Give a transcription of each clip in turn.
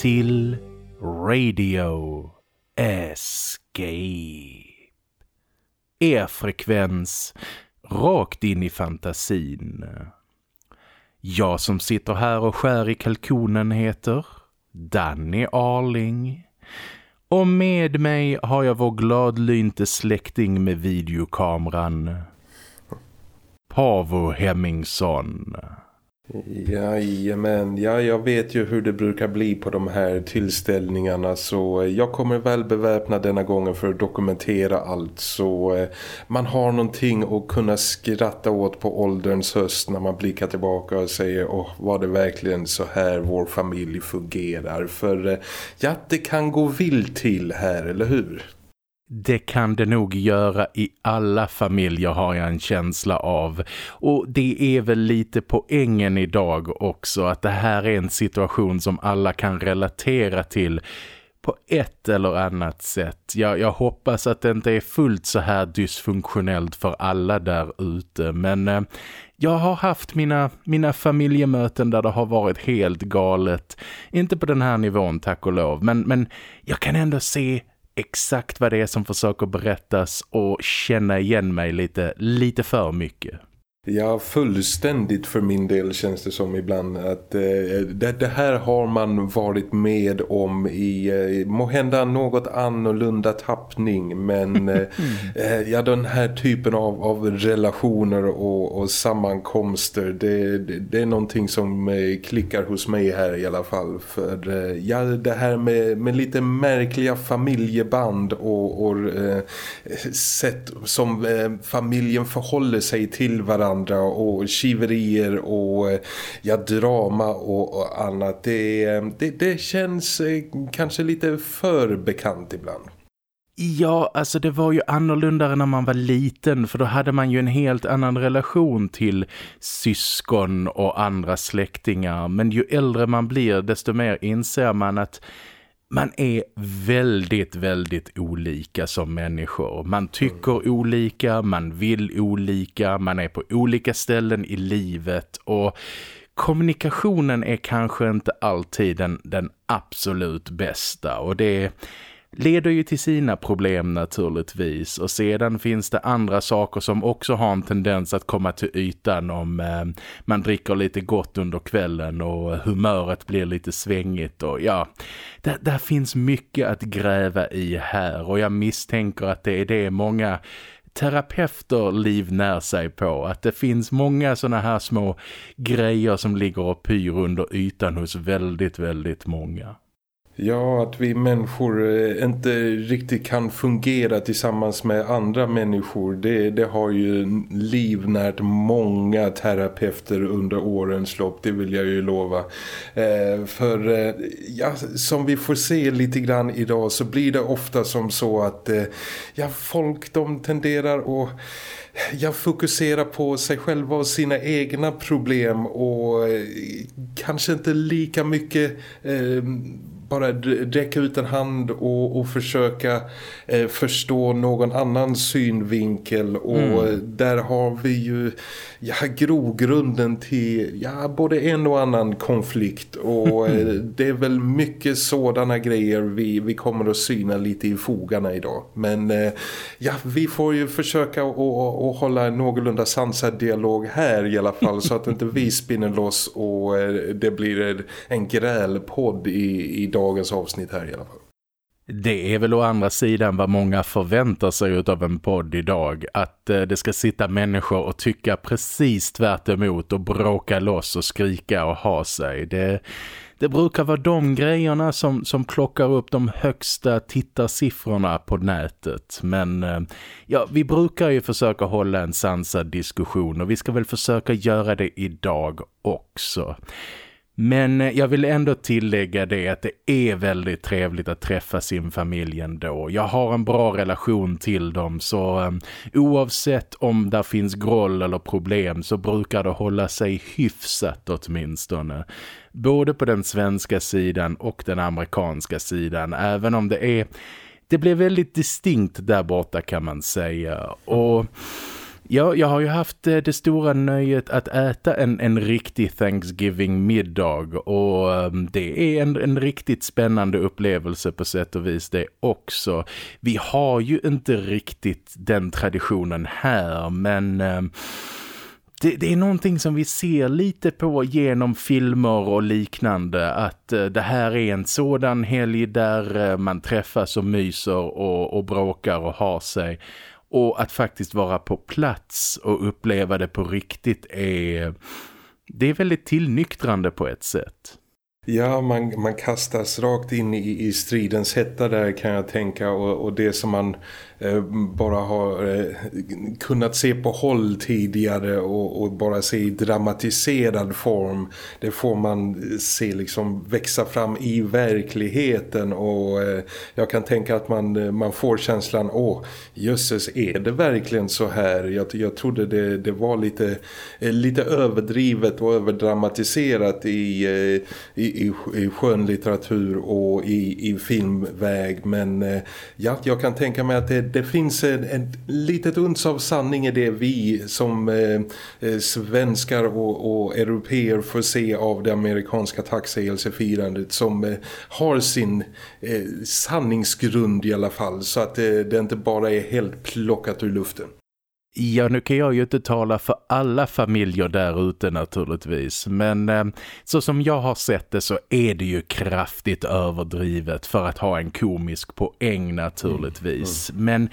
Till Radio Escape. Er frekvens rakt in i fantasin. Jag som sitter här och skär i kalkonen heter Danny Arling. Och med mig har jag vår gladlynte släkting med videokameran Pavo Hemmingsson. Jajamän, ja jag vet ju hur det brukar bli på de här tillställningarna så eh, jag kommer väl beväpna denna gången för att dokumentera allt. Så eh, man har någonting att kunna skratta åt på ålderns höst när man blickar tillbaka och säger åh var det verkligen så här vår familj fungerar? För eh, ja det kan gå vilt till här eller hur? Det kan det nog göra i alla familjer har jag en känsla av. Och det är väl lite poängen idag också att det här är en situation som alla kan relatera till på ett eller annat sätt. Jag, jag hoppas att det inte är fullt så här dysfunktionellt för alla där ute men eh, jag har haft mina, mina familjemöten där det har varit helt galet. Inte på den här nivån tack och lov men, men jag kan ändå se exakt vad det är som försöker berättas och känna igen mig lite, lite för mycket. Ja, fullständigt för min del känns det som ibland att eh, det, det, här har man varit med om i eh, måhända något annorlunda tappning men eh, eh, ja, den här typen av, av relationer och, och sammankomster det, det, det, är någonting som eh, klickar hos mig här i alla fall. För eh, ja, det här med, med lite märkliga familjeband och, och sätt som familjen förhåller sig till varandra varandra och kiverier och eh, ja, drama och, och annat. Det, eh, det, det känns eh, kanske lite för bekant ibland. Ja, alltså det var ju annorlunda när man var liten för då hade man ju en helt annan relation till syskon och andra släktingar. Men ju äldre man blir desto mer inser man att man är väldigt, väldigt olika som människor. Man tycker mm. olika, man vill olika, man är på olika ställen i livet och kommunikationen är kanske inte alltid den, den absolut bästa och det är leder ju till sina problem naturligtvis och sedan finns det andra saker som också har en tendens att komma till ytan om eh, man dricker lite gott under kvällen och humöret blir lite svängigt och ja, där, där finns mycket att gräva i här och jag misstänker att det är det många terapeuter livnär sig på. Att det finns många sådana här små grejer som ligger och pyr under ytan hos väldigt, väldigt många. Ja, att vi människor eh, inte riktigt kan fungera tillsammans med andra människor det, det har ju livnärt många terapeuter under årens lopp, det vill jag ju lova. Eh, för eh, ja, som vi får se lite grann idag så blir det ofta som så att eh, ja, folk de tenderar att jag fokuserar på sig själva och sina egna problem och eh, kanske inte lika mycket eh, bara räcka ut en hand och, och försöka eh, förstå någon annan synvinkel och mm. där har vi ju ja, grogrunden till ja, både en och annan konflikt och eh, det är väl mycket sådana grejer vi, vi kommer att syna lite i fogarna idag. Men eh, ja, vi får ju försöka att hålla en någorlunda sansad dialog här i alla fall så att inte vi spinner loss och eh, det blir en grälpodd i, i dagens avsnitt här i alla fall. Det är väl å andra sidan vad många förväntar sig av en podd idag. Att eh, det ska sitta människor och tycka precis tvärt emot och bråka loss och skrika och ha sig. Det, det brukar vara de grejerna som, som plockar upp de högsta tittarsiffrorna på nätet. Men eh, ja, vi brukar ju försöka hålla en sansad diskussion och vi ska väl försöka göra det idag också. Men eh, jag vill ändå tillägga det att det är väldigt trevligt att träffa sin familj ändå. Jag har en bra relation till dem så um, oavsett om där finns groll eller problem så brukar det hålla sig hyfsat åtminstone. Både på den svenska sidan och den amerikanska sidan även om det är... Det blir väldigt distinkt där borta kan man säga och... Ja, jag har ju haft eh, det stora nöjet att äta en, en riktig Thanksgiving-middag och ehm, det är en, en riktigt spännande upplevelse på sätt och vis det också. Vi har ju inte riktigt den traditionen här men... Ehm, det, det, är någonting som vi ser lite på genom filmer och liknande att eh, det här är en sådan helg där eh, man träffas och myser och, och bråkar och har sig och att faktiskt vara på plats och uppleva det på riktigt är, det är väldigt tillnyktrande på ett sätt. Ja, man, man kastas rakt in i, i stridens hetta där kan jag tänka och, och det som man Eh, bara har eh, kunnat se på håll tidigare och, och, bara se i dramatiserad form. Det får man se liksom växa fram i verkligheten och eh, jag kan tänka att man, man får känslan, åh jösses är det verkligen så här? Jag, jag trodde det, det var lite, lite överdrivet och överdramatiserat i, i, i, i skönlitteratur och i, i filmväg men ja, jag kan tänka mig att det det finns ett, en litet uns av sanning i det vi som eh, eh, svenskar och, och europeer får se av det amerikanska tacksägelsefirandet som eh, har sin eh, sanningsgrund i alla fall så att eh, det inte bara är helt plockat ur luften. Ja, nu kan jag ju inte tala för alla familjer där ute naturligtvis. Men eh, så som jag har sett det så är det ju kraftigt överdrivet för att ha en komisk poäng naturligtvis. Mm. Mm. Men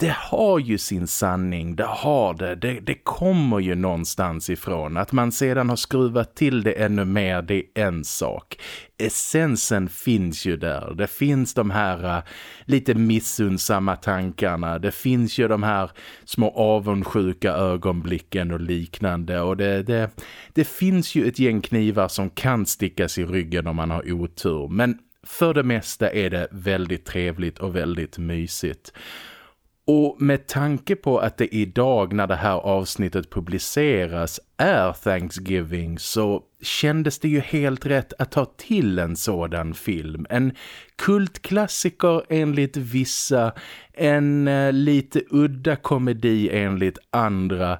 det har ju sin sanning, det har det. det. Det kommer ju någonstans ifrån. Att man sedan har skruvat till det ännu mer, det är en sak. Essensen finns ju där. Det finns de här uh, lite missunnsamma tankarna. Det finns ju de här små avundsjuka ögonblicken och liknande. Och det, det, det finns ju ett gäng knivar som kan stickas i ryggen om man har otur. Men för det mesta är det väldigt trevligt och väldigt mysigt. Och med tanke på att det idag när det här avsnittet publiceras är Thanksgiving så kändes det ju helt rätt att ta till en sådan film. En kultklassiker enligt vissa, en eh, lite udda komedi enligt andra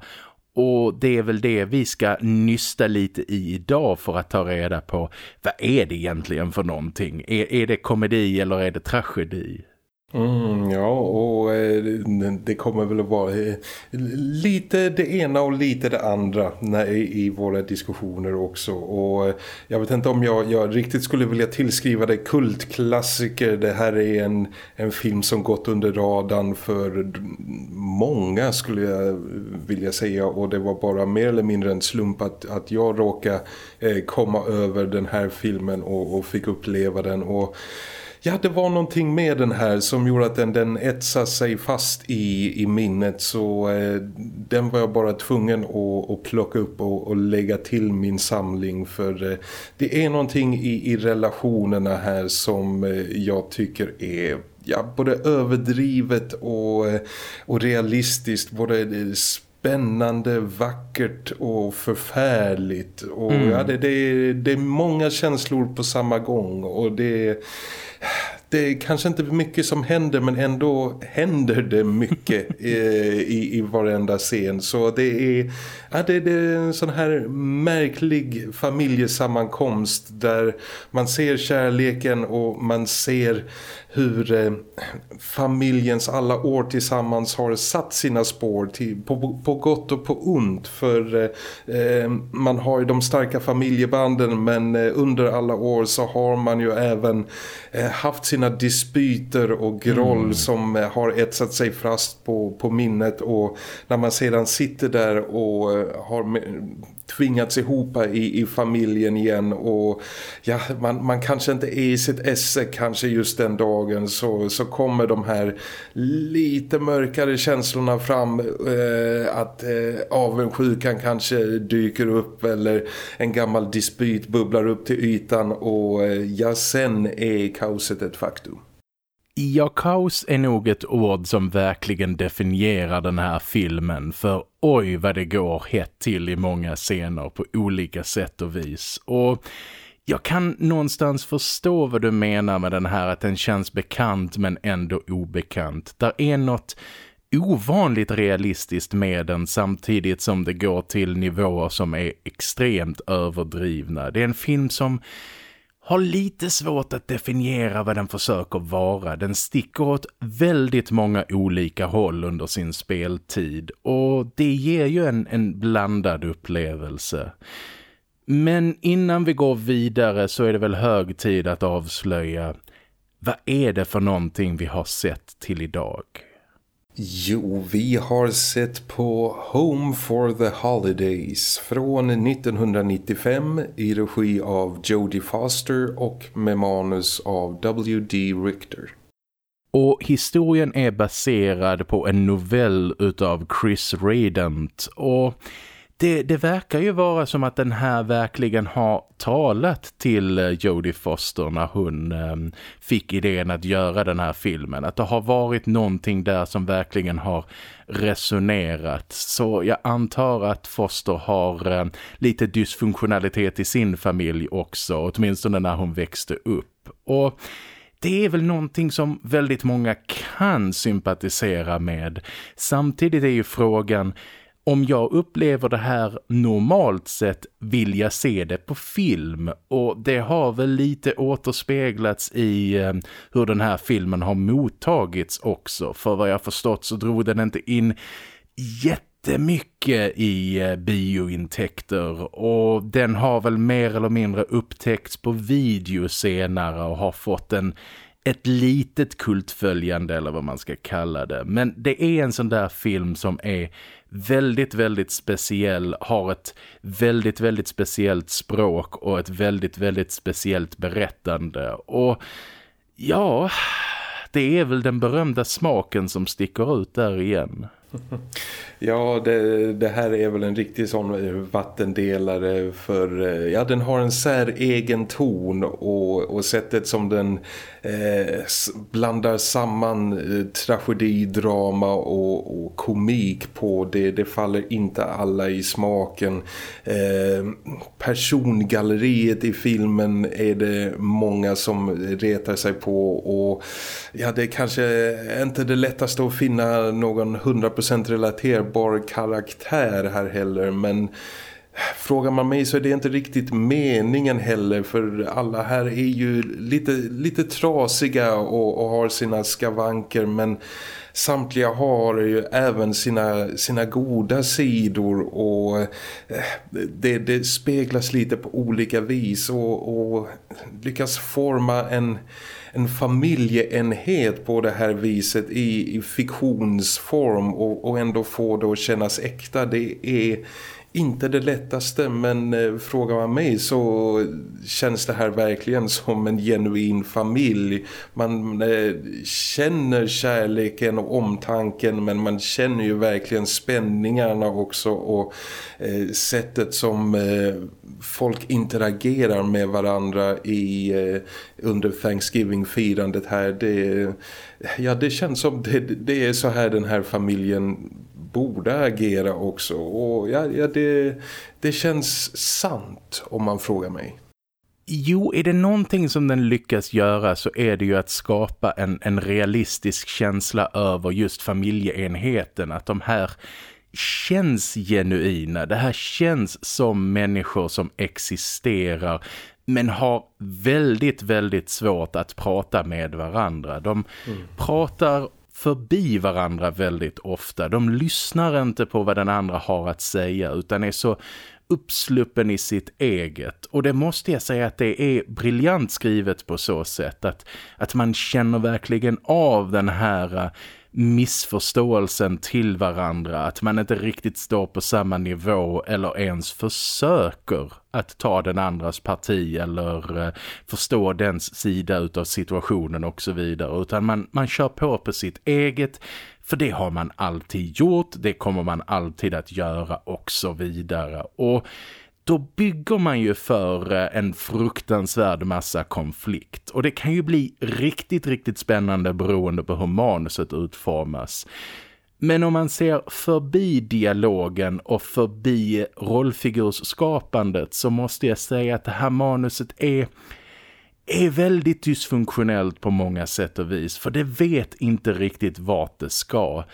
och det är väl det vi ska nysta lite i idag för att ta reda på vad är det egentligen för någonting? Är, är det komedi eller är det tragedi? Mm, ja, och eh, det kommer väl att vara eh, lite det ena och lite det andra i våra diskussioner också. Och eh, jag vet inte om jag, jag riktigt skulle vilja tillskriva det kultklassiker. Det här är en, en film som gått under radarn för många skulle jag vilja säga. Och det var bara mer eller mindre en slump att, att jag råkade komma över den här filmen och, och fick uppleva den. Och ja, det var någonting med den här som gjorde att den, den etsade sig fast i, i minnet. Så eh, den var jag bara tvungen att, att plocka upp och, och lägga till min samling. För eh, det är någonting i, i relationerna här som eh, jag tycker är ja, både överdrivet och, eh, och realistiskt, både eh, spännande, vackert och förfärligt och mm. ja, det, det, det är många känslor på samma gång och det det är kanske inte mycket som händer men ändå händer det mycket i, i, i varenda scen. Så det är, ja, det, det, är en sån här märklig familjesammankomst där man ser kärleken och man ser hur eh, familjens alla år tillsammans har satt sina spår till, på, på gott och på ont för eh, eh, man har ju de starka familjebanden men eh, under alla år så har man ju även eh, haft sina dispyter och groll mm. som eh, har etsat sig fast på, på minnet och när man sedan sitter där och har tvingats ihop i, i familjen igen och ja, man, man kanske inte är i sitt esse kanske just den dagen så, så kommer de här lite mörkare känslorna fram eh, att eh, avundsjukan kanske dyker upp eller en gammal dispyt bubblar upp till ytan och eh, ja, sen är kaoset ett faktum. Ja, kaos är nog ett ord som verkligen definierar den här filmen för oj vad det går hett till i många scener på olika sätt och vis. Och jag kan någonstans förstå vad du menar med den här att den känns bekant men ändå obekant. Där är något ovanligt realistiskt med den samtidigt som det går till nivåer som är extremt överdrivna. Det är en film som har lite svårt att definiera vad den försöker vara. Den sticker åt väldigt många olika håll under sin speltid och det ger ju en, en blandad upplevelse. Men innan vi går vidare så är det väl hög tid att avslöja vad är det för någonting vi har sett till idag? Jo, vi har sett på Home for the Holidays från 1995 i regi av Jodie Foster och med manus av W.D. Richter. Och historien är baserad på en novell utav Chris Radant och det, det verkar ju vara som att den här verkligen har talat till eh, Jodie Foster när hon eh, fick idén att göra den här filmen. Att det har varit någonting där som verkligen har resonerat. Så jag antar att Foster har eh, lite dysfunktionalitet i sin familj också, åtminstone när hon växte upp. Och det är väl någonting som väldigt många kan sympatisera med. Samtidigt är ju frågan om jag upplever det här normalt sett vill jag se det på film. Och det har väl lite återspeglats i eh, hur den här filmen har mottagits också. För vad jag förstått så drog den inte in jättemycket i eh, biointäkter. Och den har väl mer eller mindre upptäckts på video senare och har fått en ett litet kultföljande eller vad man ska kalla det. Men det är en sån där film som är väldigt, väldigt speciell, har ett väldigt, väldigt speciellt språk och ett väldigt, väldigt speciellt berättande. Och ja, det är väl den berömda smaken som sticker ut där igen. Ja, det, det, här är väl en riktig sån eh, vattendelare för eh, ja, den har en sär egen ton och, och sättet som den eh, blandar samman eh, tragedi, drama och, och, komik på det, det faller inte alla i smaken. Eh, persongalleriet i filmen är det många som retar sig på och ja, det är kanske inte det lättaste att finna någon 100% relaterbar karaktär här heller men Frågar man mig så är det inte riktigt meningen heller för alla här är ju lite, lite trasiga och, och har sina skavanker men samtliga har ju även sina, sina goda sidor och eh, det, det speglas lite på olika vis och, och lyckas forma en en familjeenhet på det här viset i, i fiktionsform och, och ändå få det att kännas äkta. Det är inte det lättaste men eh, frågar man mig så känns det här verkligen som en genuin familj. Man eh, känner kärleken och omtanken men man känner ju verkligen spänningarna också och eh, sättet som folk interagerar med varandra i under Thanksgiving-firandet här. Det, ja, det känns som det, det är så här den här familjen borde agera också. Och ja, ja det, det känns sant om man frågar mig. Jo, är det någonting som den lyckas göra så är det ju att skapa en, en realistisk känsla över just familjeenheten. Att de här känns genuina. Det här känns som människor som existerar men har väldigt, väldigt svårt att prata med varandra. De mm. pratar förbi varandra väldigt ofta. De lyssnar inte på vad den andra har att säga utan är så uppsluppen i sitt eget. Och det måste jag säga att det är briljant skrivet på så sätt att, att man känner verkligen av den här missförståelsen till varandra, att man inte riktigt står på samma nivå eller ens försöker att ta den andras parti eller eh, förstå dens sida utav situationen och så vidare. Utan man, man kör på på sitt eget för det har man alltid gjort, det kommer man alltid att göra och så vidare. Och då bygger man ju för eh, en fruktansvärd massa konflikt. Och det kan ju bli riktigt, riktigt spännande beroende på hur manuset utformas. Men om man ser förbi dialogen och förbi rollfigursskapandet så måste jag säga att det här manuset är, är väldigt dysfunktionellt på många sätt och vis. För det vet inte riktigt vart det ska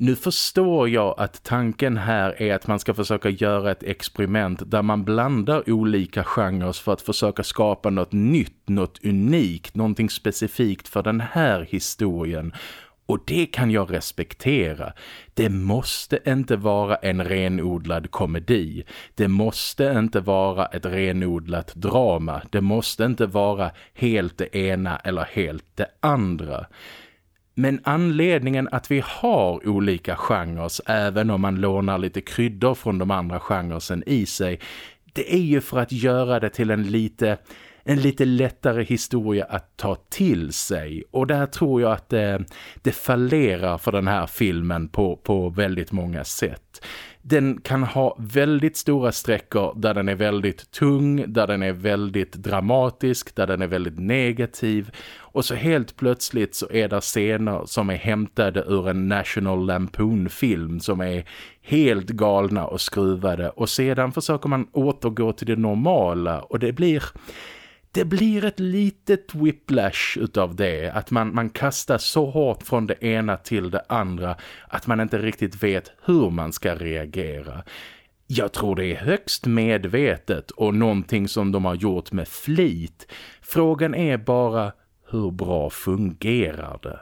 nu förstår jag att tanken här är att man ska försöka göra ett experiment där man blandar olika genrer för att försöka skapa något nytt, något unikt, någonting specifikt för den här historien. Och det kan jag respektera. Det måste inte vara en renodlad komedi. Det måste inte vara ett renodlat drama. Det måste inte vara helt det ena eller helt det andra. Men anledningen att vi har olika genrer, även om man lånar lite kryddor från de andra genresen i sig, det är ju för att göra det till en lite en lite lättare historia att ta till sig. Och där tror jag att det, det fallerar för den här filmen på, på väldigt många sätt. Den kan ha väldigt stora sträckor där den är väldigt tung, där den är väldigt dramatisk, där den är väldigt negativ. Och så helt plötsligt så är det scener som är hämtade ur en National Lampoon-film som är helt galna och skruvade. Och sedan försöker man återgå till det normala och det blir det blir ett litet whiplash utav det. Att man, man kastar så hårt från det ena till det andra att man inte riktigt vet hur man ska reagera. Jag tror det är högst medvetet och någonting som de har gjort med flit. Frågan är bara hur bra fungerar det?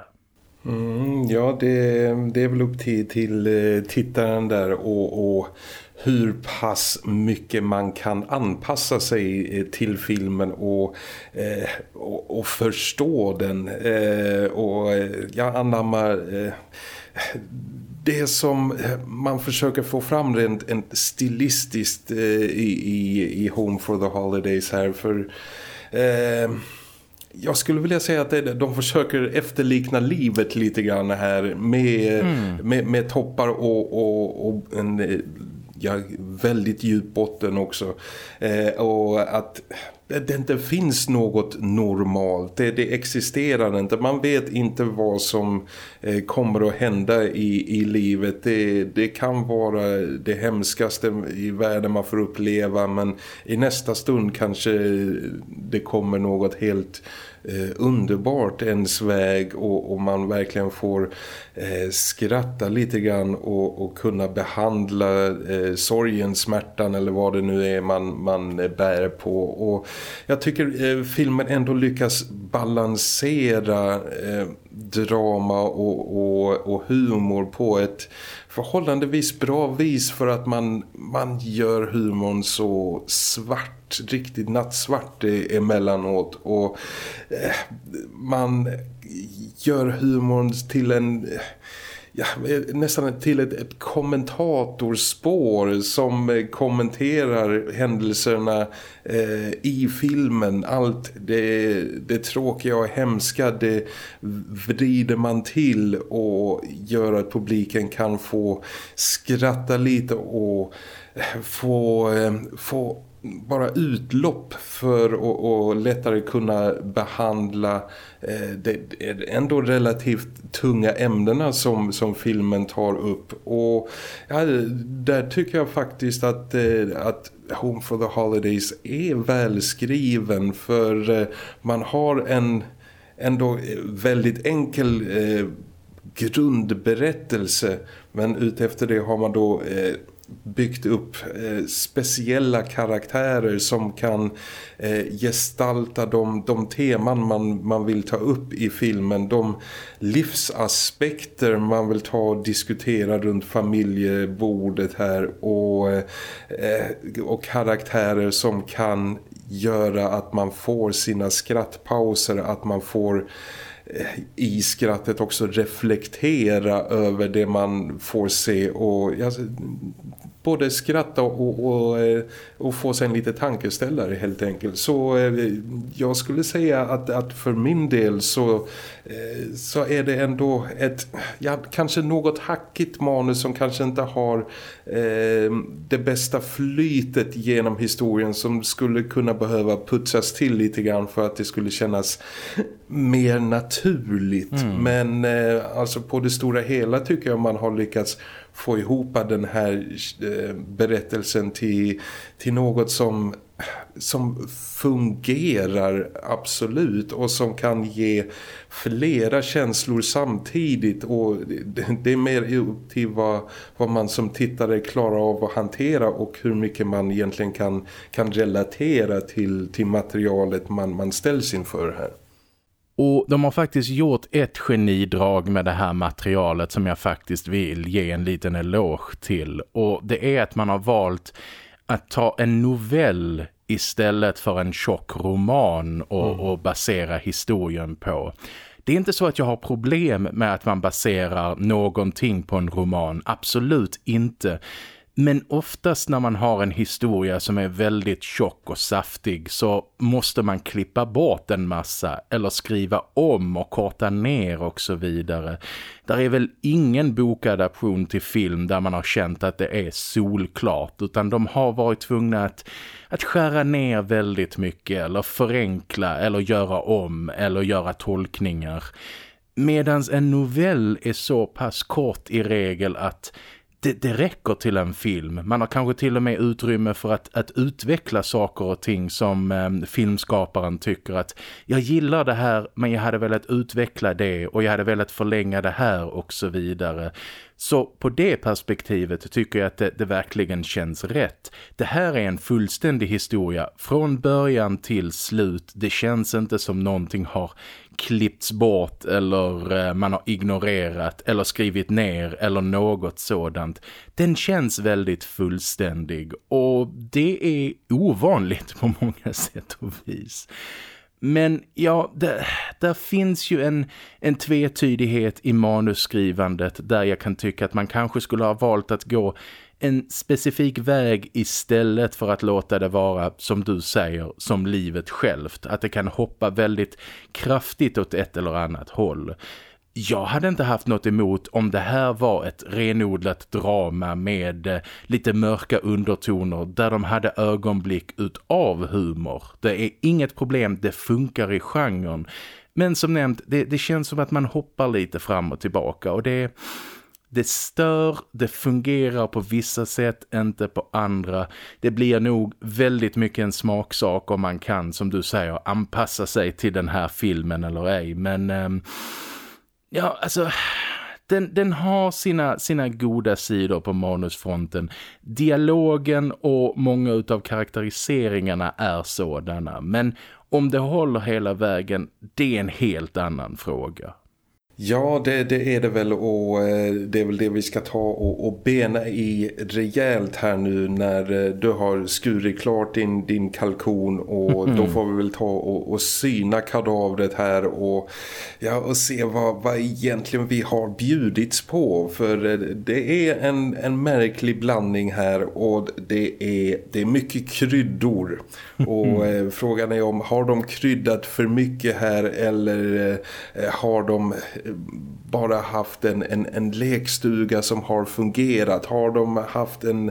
Mm, ja, det, det är väl upp till, till eh, tittaren där och, och hur pass mycket man kan anpassa sig eh, till filmen och, eh, och, och, förstå den. Eh, och eh, jag anammar eh, det som man försöker få fram rent, rent stilistiskt i, i, i Home for the Holidays här för... Jag skulle vilja säga att de försöker efterlikna livet lite grann här med, mm. med, med, toppar och, och, och en ja, väldigt djup botten också. Eh, och att det inte finns något normalt. Det, det, existerar inte. Man vet inte vad som eh, kommer att hända i, i livet. Det, det kan vara det hemskaste i världen man får uppleva men i nästa stund kanske det kommer något helt eh, underbart ens väg och, och man verkligen får eh, skratta lite grann och, och kunna behandla eh, sorgen, smärtan eller vad det nu är man, man eh, bär på. Och jag tycker eh, filmen ändå lyckas balansera eh, drama och, och, och humor på ett förhållandevis bra vis för att man, man gör humorn så svart, riktigt nattsvart emellanåt och eh, man gör humorn till en ja, nästan till ett, ett kommentatorspår som eh, kommenterar händelserna eh, i filmen. Allt det, det tråkiga och hemska det vrider man till och gör att publiken kan få skratta lite och eh, få, få bara utlopp för att lättare kunna behandla eh, det ändå relativt tunga ämnena som, som filmen tar upp. Och ja, där tycker jag faktiskt att, eh, att Home for the Holidays är välskriven för eh, man har en ändå eh, väldigt enkel grundberättelse men utefter det har man då byggt upp eh, speciella karaktärer som kan eh, gestalta de, de teman man, man vill ta upp i filmen. De livsaspekter man vill ta och diskutera runt familjebordet här och, eh, och karaktärer som kan göra att man får sina skrattpauser, att man får eh, i skrattet också reflektera över det man får se och alltså, både skratta och, och, eh, och, få sig en lite tankeställare helt enkelt. Så eh, jag skulle säga att, att för min del så, eh, så är det ändå ett ja, kanske något hackigt manus som kanske inte har eh, det bästa flytet genom historien som skulle kunna behöva putsas till lite grann för att det skulle kännas mer naturligt. Mm. Men eh, alltså på det stora hela tycker jag man har lyckats få ihop den här eh, berättelsen till, till något som som fungerar absolut och som kan ge flera känslor samtidigt och det är mer upp till vad, vad man som tittare klarar av att hantera och hur mycket man egentligen kan, kan relatera till, till materialet man, man ställs inför här. Och de har faktiskt gjort ett genidrag med det här materialet som jag faktiskt vill ge en liten eloge till. Och det är att man har valt att ta en novell istället för en tjock roman och, mm. och basera historien på. Det är inte så att jag har problem med att man baserar någonting på en roman, absolut inte. Men oftast när man har en historia som är väldigt tjock och saftig så måste man klippa bort en massa eller skriva om och korta ner och så vidare. Där är väl ingen bokadaption till film där man har känt att det är solklart utan de har varit tvungna att, att skära ner väldigt mycket eller förenkla eller göra om eller göra tolkningar. Medan en novell är så pass kort i regel att det, det räcker till en film. Man har kanske till och med utrymme för att, att utveckla saker och ting som eh, filmskaparen tycker att jag gillar det här men jag hade velat utveckla det och jag hade velat förlänga det här och så vidare. Så på det perspektivet tycker jag att det, det, verkligen känns rätt. Det här är en fullständig historia från början till slut. Det känns inte som någonting har klippts bort eller eh, man har ignorerat eller skrivit ner eller något sådant. Den känns väldigt fullständig och det är ovanligt på många sätt och vis. Men ja, det, där finns ju en, en tvetydighet i manusskrivandet där jag kan tycka att man kanske skulle ha valt att gå en specifik väg istället för att låta det vara, som du säger, som livet självt. Att det kan hoppa väldigt kraftigt åt ett eller annat håll. Jag hade inte haft något emot om det här var ett renodlat drama med eh, lite mörka undertoner där de hade ögonblick utav humor. Det är inget problem, det funkar i genren. Men som nämnt, det, det känns som att man hoppar lite fram och tillbaka och det det stör, det fungerar på vissa sätt, inte på andra. Det blir nog väldigt mycket en smaksak om man kan, som du säger, anpassa sig till den här filmen eller ej. Men ähm, ja, alltså... Den, den, har sina, sina goda sidor på manusfronten. Dialogen och många av karaktäriseringarna är sådana. Men om det håller hela vägen, det är en helt annan fråga. Ja, det, det, är det väl och eh, det är väl det vi ska ta och, och bena i rejält här nu när eh, du har skurit klart din, din kalkon och mm. då får vi väl ta och, och syna kadavret här och, ja, och se vad, vad egentligen vi har bjudits på. För eh, det är en, en märklig blandning här och det är, det är mycket kryddor. Och eh, frågan är om har de kryddat för mycket här eller har de bara haft en, en, en lekstuga som har fungerat? Har de haft en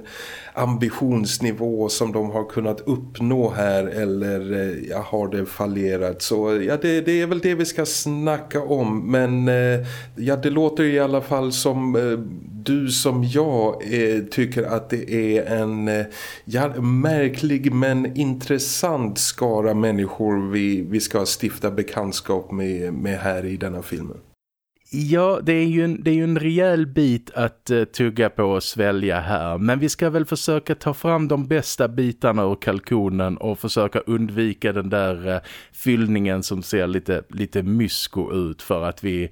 ambitionsnivå som de har kunnat uppnå här eller eh, ja, har det fallerat? Så ja, det, det är väl det vi ska snacka om men eh, ja, det låter i alla fall som eh, du som jag tycker att det är en ja, märklig men intressant skara människor vi, vi ska stifta bekantskap med, med här i denna filmen. Ja, det är ju en, det är ju en rejäl bit att uh, tugga på och svälja här. Men vi ska väl försöka ta fram de bästa bitarna ur kalkonen och försöka undvika den där uh, fyllningen som ser lite, lite mysko ut för att vi,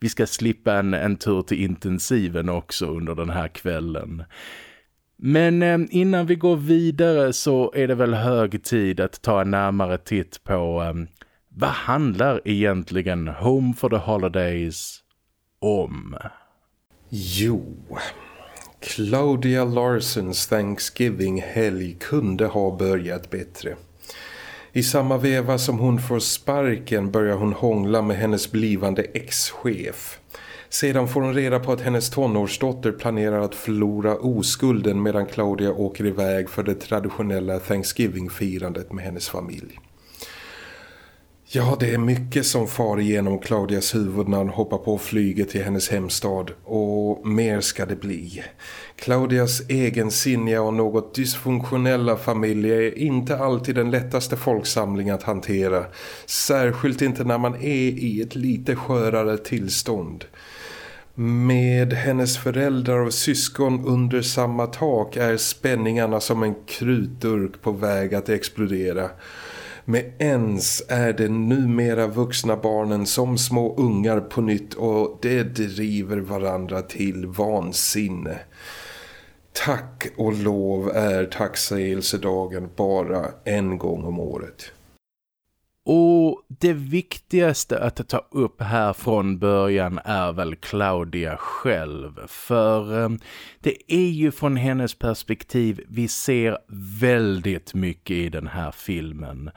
vi ska slippa en, en tur till intensiven också under den här kvällen. Men eh, innan vi går vidare så är det väl hög tid att ta en närmare titt på eh, vad handlar egentligen Home for the Holidays om? Jo, Claudia Larsons Thanksgiving-helg kunde ha börjat bättre. I samma veva som hon får sparken börjar hon hångla med hennes blivande ex-chef. Sedan får hon reda på att hennes tonårsdotter planerar att förlora oskulden medan Claudia åker iväg för det traditionella Thanksgiving-firandet med hennes familj. Ja, det är mycket som far igenom Claudias huvud när hon hoppar på flyget till hennes hemstad. Och mer ska det bli. Claudias egensinniga och något dysfunktionella familj är inte alltid den lättaste folksamling att hantera. Särskilt inte när man är i ett lite skörare tillstånd. Med hennes föräldrar och syskon under samma tak är spänningarna som en krutdurk på väg att explodera. Med ens är det numera vuxna barnen som små ungar på nytt och det driver varandra till vansinne. Tack och lov är tacksägelsedagen bara en gång om året. Och det viktigaste att ta upp här från början är väl Claudia själv. För eh, det är ju från hennes perspektiv vi ser väldigt mycket i den här filmen.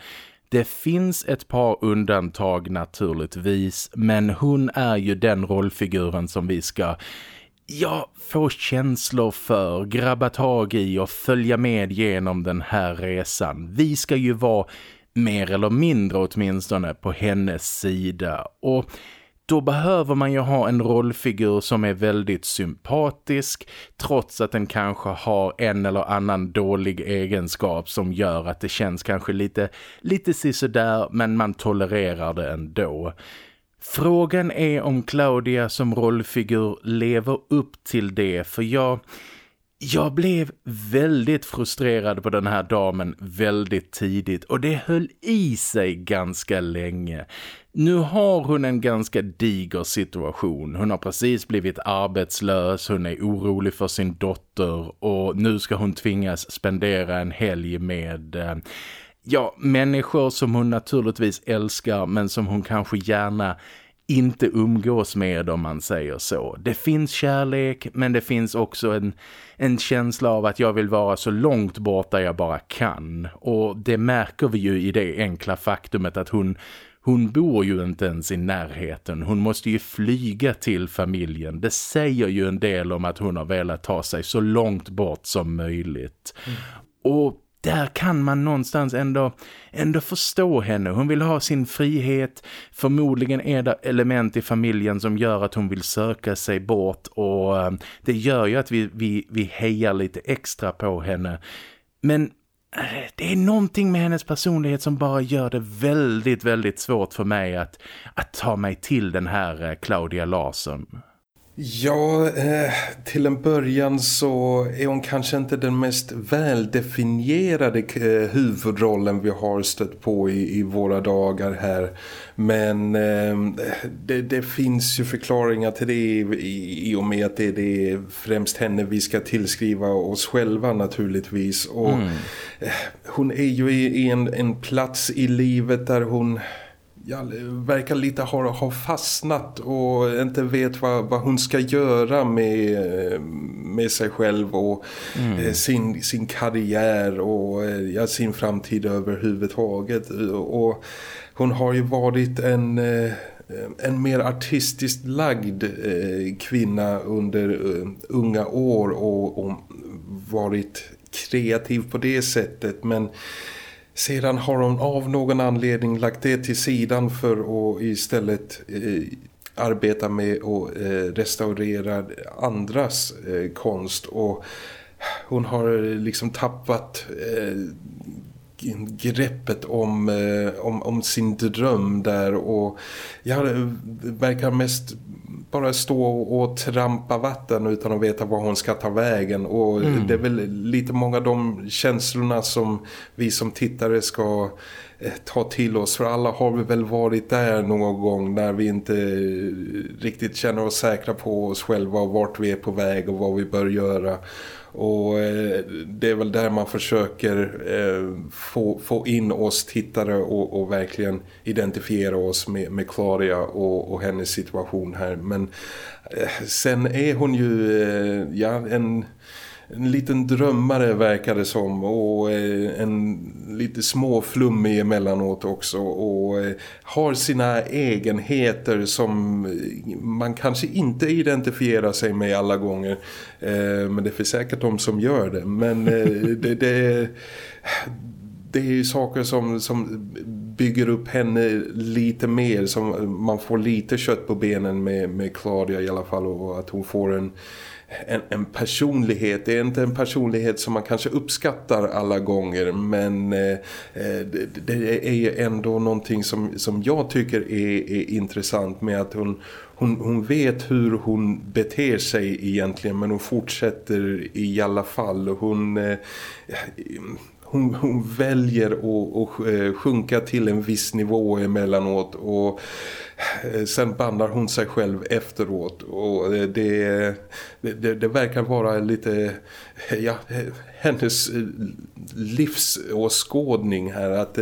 Det finns ett par undantag naturligtvis men hon är ju den rollfiguren som vi ska ja, få känslor för, grabba tag i och följa med genom den här resan. Vi ska ju vara mer eller mindre åtminstone på hennes sida och då behöver man ju ha en rollfigur som är väldigt sympatisk trots att den kanske har en eller annan dålig egenskap som gör att det känns kanske lite, lite sådär men man tolererar det ändå. Frågan är om Claudia som rollfigur lever upp till det för jag... Jag blev väldigt frustrerad på den här damen väldigt tidigt och det höll i sig ganska länge. Nu har hon en ganska diger situation. Hon har precis blivit arbetslös, hon är orolig för sin dotter och nu ska hon tvingas spendera en helg med... Eh, ja, människor som hon naturligtvis älskar men som hon kanske gärna inte umgås med om man säger så. Det finns kärlek men det finns också en, en känsla av att jag vill vara så långt borta jag bara kan. Och det märker vi ju i det enkla faktumet att hon, hon bor ju inte ens i närheten. Hon måste ju flyga till familjen. Det säger ju en del om att hon har velat ta sig så långt bort som möjligt. Mm. Och där kan man någonstans ändå, ändå förstå henne. Hon vill ha sin frihet. Förmodligen är det element i familjen som gör att hon vill söka sig bort och eh, det gör ju att vi, vi, vi hejar lite extra på henne. Men eh, det är någonting med hennes personlighet som bara gör det väldigt, väldigt svårt för mig att, att ta mig till den här eh, Claudia Larsson. Ja, eh, till en början så är hon kanske inte den mest väldefinierade eh, huvudrollen vi har stött på i, i våra dagar här. Men eh, det, det, finns ju förklaringar till det i, i och med att det, det är främst henne vi ska tillskriva oss själva naturligtvis. Och mm. Eh, hon är ju i, i en, en plats i livet där hon ja, verkar lite ha, ha fastnat och inte vet vad, vad hon ska göra med, med sig själv och mm. Eh, sin, sin karriär och eh, ja, sin framtid överhuvudtaget. Och hon har ju varit en eh, en mer artistiskt lagd kvinna under unga år och, och varit kreativ på det sättet men sedan har hon av någon anledning lagt det till sidan för att istället eh, arbeta med att eh, restaurera andras eh, konst. Och hon har liksom tappat eh, greppet om, eh, om, om sin dröm där. Och jag verkar mest bara stå och trampa vatten utan att veta var hon ska ta vägen. Och mm. det är väl lite många av de känslorna som vi som tittare ska eh, ta till oss. För alla har vi väl varit där någon gång när vi inte riktigt känner oss säkra på oss själva och vart vi är på väg och vad vi bör göra och eh, det är väl där man försöker eh, få, få in oss tittare och, och verkligen identifiera oss med, med Claudia och, och hennes situation här. Men eh, sen är hon ju eh, ja, en en liten drömmare verkar det som och eh, en lite småflummig emellanåt också och eh, har sina egenheter som man kanske inte identifierar sig med alla gånger. Eh, men det finns säkert de som gör det. Men det, det, det är ju saker som, som bygger upp henne lite mer så man får lite kött på benen med, med Claudia i alla fall och att hon får en en, en, personlighet. Det är inte en personlighet som man kanske uppskattar alla gånger men eh, eh, det, det, är ju ändå någonting som, som jag tycker är, är intressant med att hon, hon, hon vet hur hon beter sig egentligen men hon fortsätter i alla fall. Hon... Eh, hon, hon väljer att, att eh, sjunka till en viss nivå emellanåt och eh, sen bandar hon sig själv efteråt och eh, det, det, det verkar vara lite ja, hennes livsåskådning här att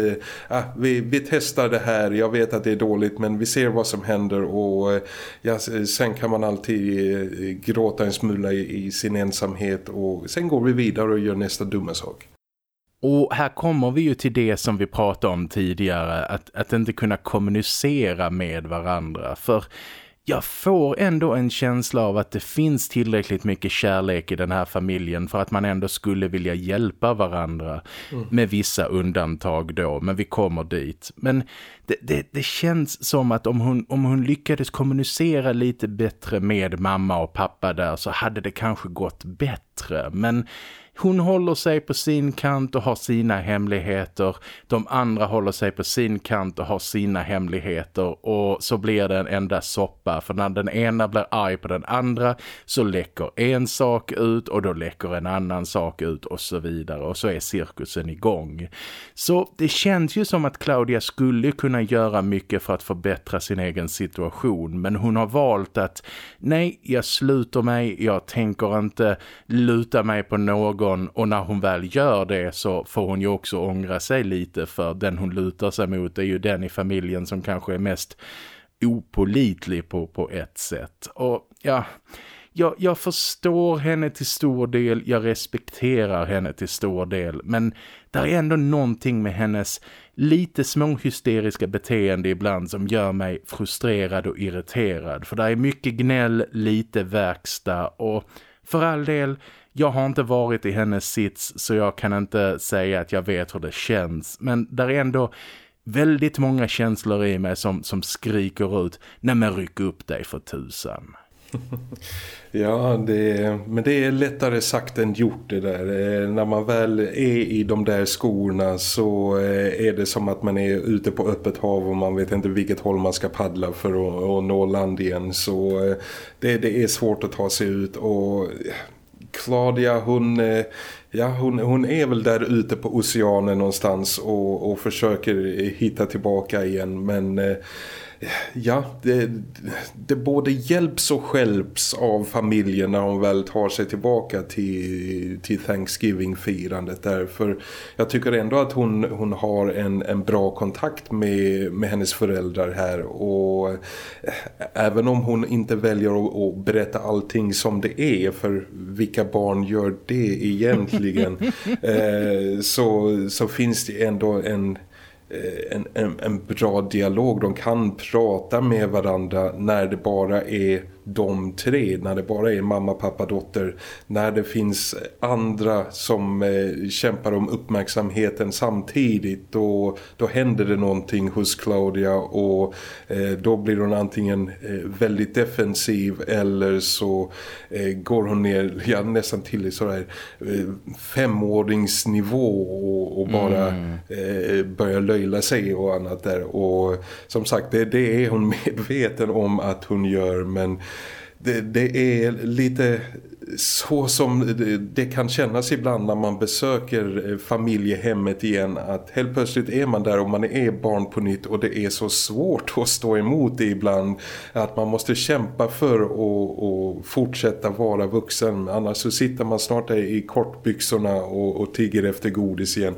ja, vi, vi testar det här, jag vet att det är dåligt men vi ser vad som händer och ja, sen kan man alltid gråta en smula i, i sin ensamhet och sen går vi vidare och gör nästa dumma sak. Och här kommer vi ju till det som vi pratade om tidigare, att, att inte kunna kommunicera med varandra. För jag får ändå en känsla av att det finns tillräckligt mycket kärlek i den här familjen för att man ändå skulle vilja hjälpa varandra mm. med vissa undantag då, men vi kommer dit. Men det, det, det, känns som att om hon, om hon lyckades kommunicera lite bättre med mamma och pappa där så hade det kanske gått bättre. Men hon håller sig på sin kant och har sina hemligheter. De andra håller sig på sin kant och har sina hemligheter. Och så blir det en enda soppa. För när den ena blir arg på den andra så läcker en sak ut och då läcker en annan sak ut och så vidare. Och så är cirkusen igång. Så det känns ju som att Claudia skulle kunna göra mycket för att förbättra sin egen situation. Men hon har valt att nej, jag sluter mig. Jag tänker inte luta mig på någon ögon och när hon väl gör det så får hon ju också ångra sig lite för den hon lutar sig mot är ju den i familjen som kanske är mest opolitlig på, på ett sätt. Och ja, jag, jag förstår henne till stor del, jag respekterar henne till stor del men där är ändå någonting med hennes lite småhysteriska beteende ibland som gör mig frustrerad och irriterad. För där är mycket gnäll, lite verkstad och för all del, jag har inte varit i hennes sits så jag kan inte säga att jag vet hur det känns. Men där är ändå väldigt många känslor i mig som, som skriker ut Nej men ryck upp dig för tusan. Ja, det, men det är lättare sagt än gjort det där. Eh, när man väl är i de där skorna så eh, är det som att man är ute på öppet hav och man vet inte vilket håll man ska paddla för att, att nå land igen. Så eh, det, det är svårt att ta sig ut och Claudia hon, eh, ja, hon, hon är väl där ute på oceanen någonstans och, och försöker hitta tillbaka igen. Men eh, ja, det, det både hjälps och skälps av familjen när hon väl tar sig tillbaka till, till Thanksgiving-firandet därför jag tycker ändå att hon, hon har en, en bra kontakt med, med hennes föräldrar här. Och eh, även om hon inte väljer att, att berätta allting som det är för vilka barn gör det egentligen? Eh, så, så finns det ändå en Eh, en, en, en bra dialog. De kan prata med varandra när det bara är de tre, när det bara är mamma, pappa, dotter, när det finns andra som eh, kämpar om uppmärksamheten samtidigt då, då händer det någonting hos Claudia och eh, då blir hon antingen eh, väldigt defensiv eller så eh, går hon ner ja, nästan till i sådär eh, femåringsnivå och, och bara mm. Eh, börjar löjla sig och annat där och som sagt det, det är hon medveten om att hon gör men det, det är lite så som det kan kännas ibland när man besöker eh, familjehemmet igen att helt plötsligt är man där och man är barn på nytt och det är så svårt att stå emot det ibland. Att man måste kämpa för att fortsätta vara vuxen. Annars så sitter man snart där i kortbyxorna och, och tigger efter godis igen.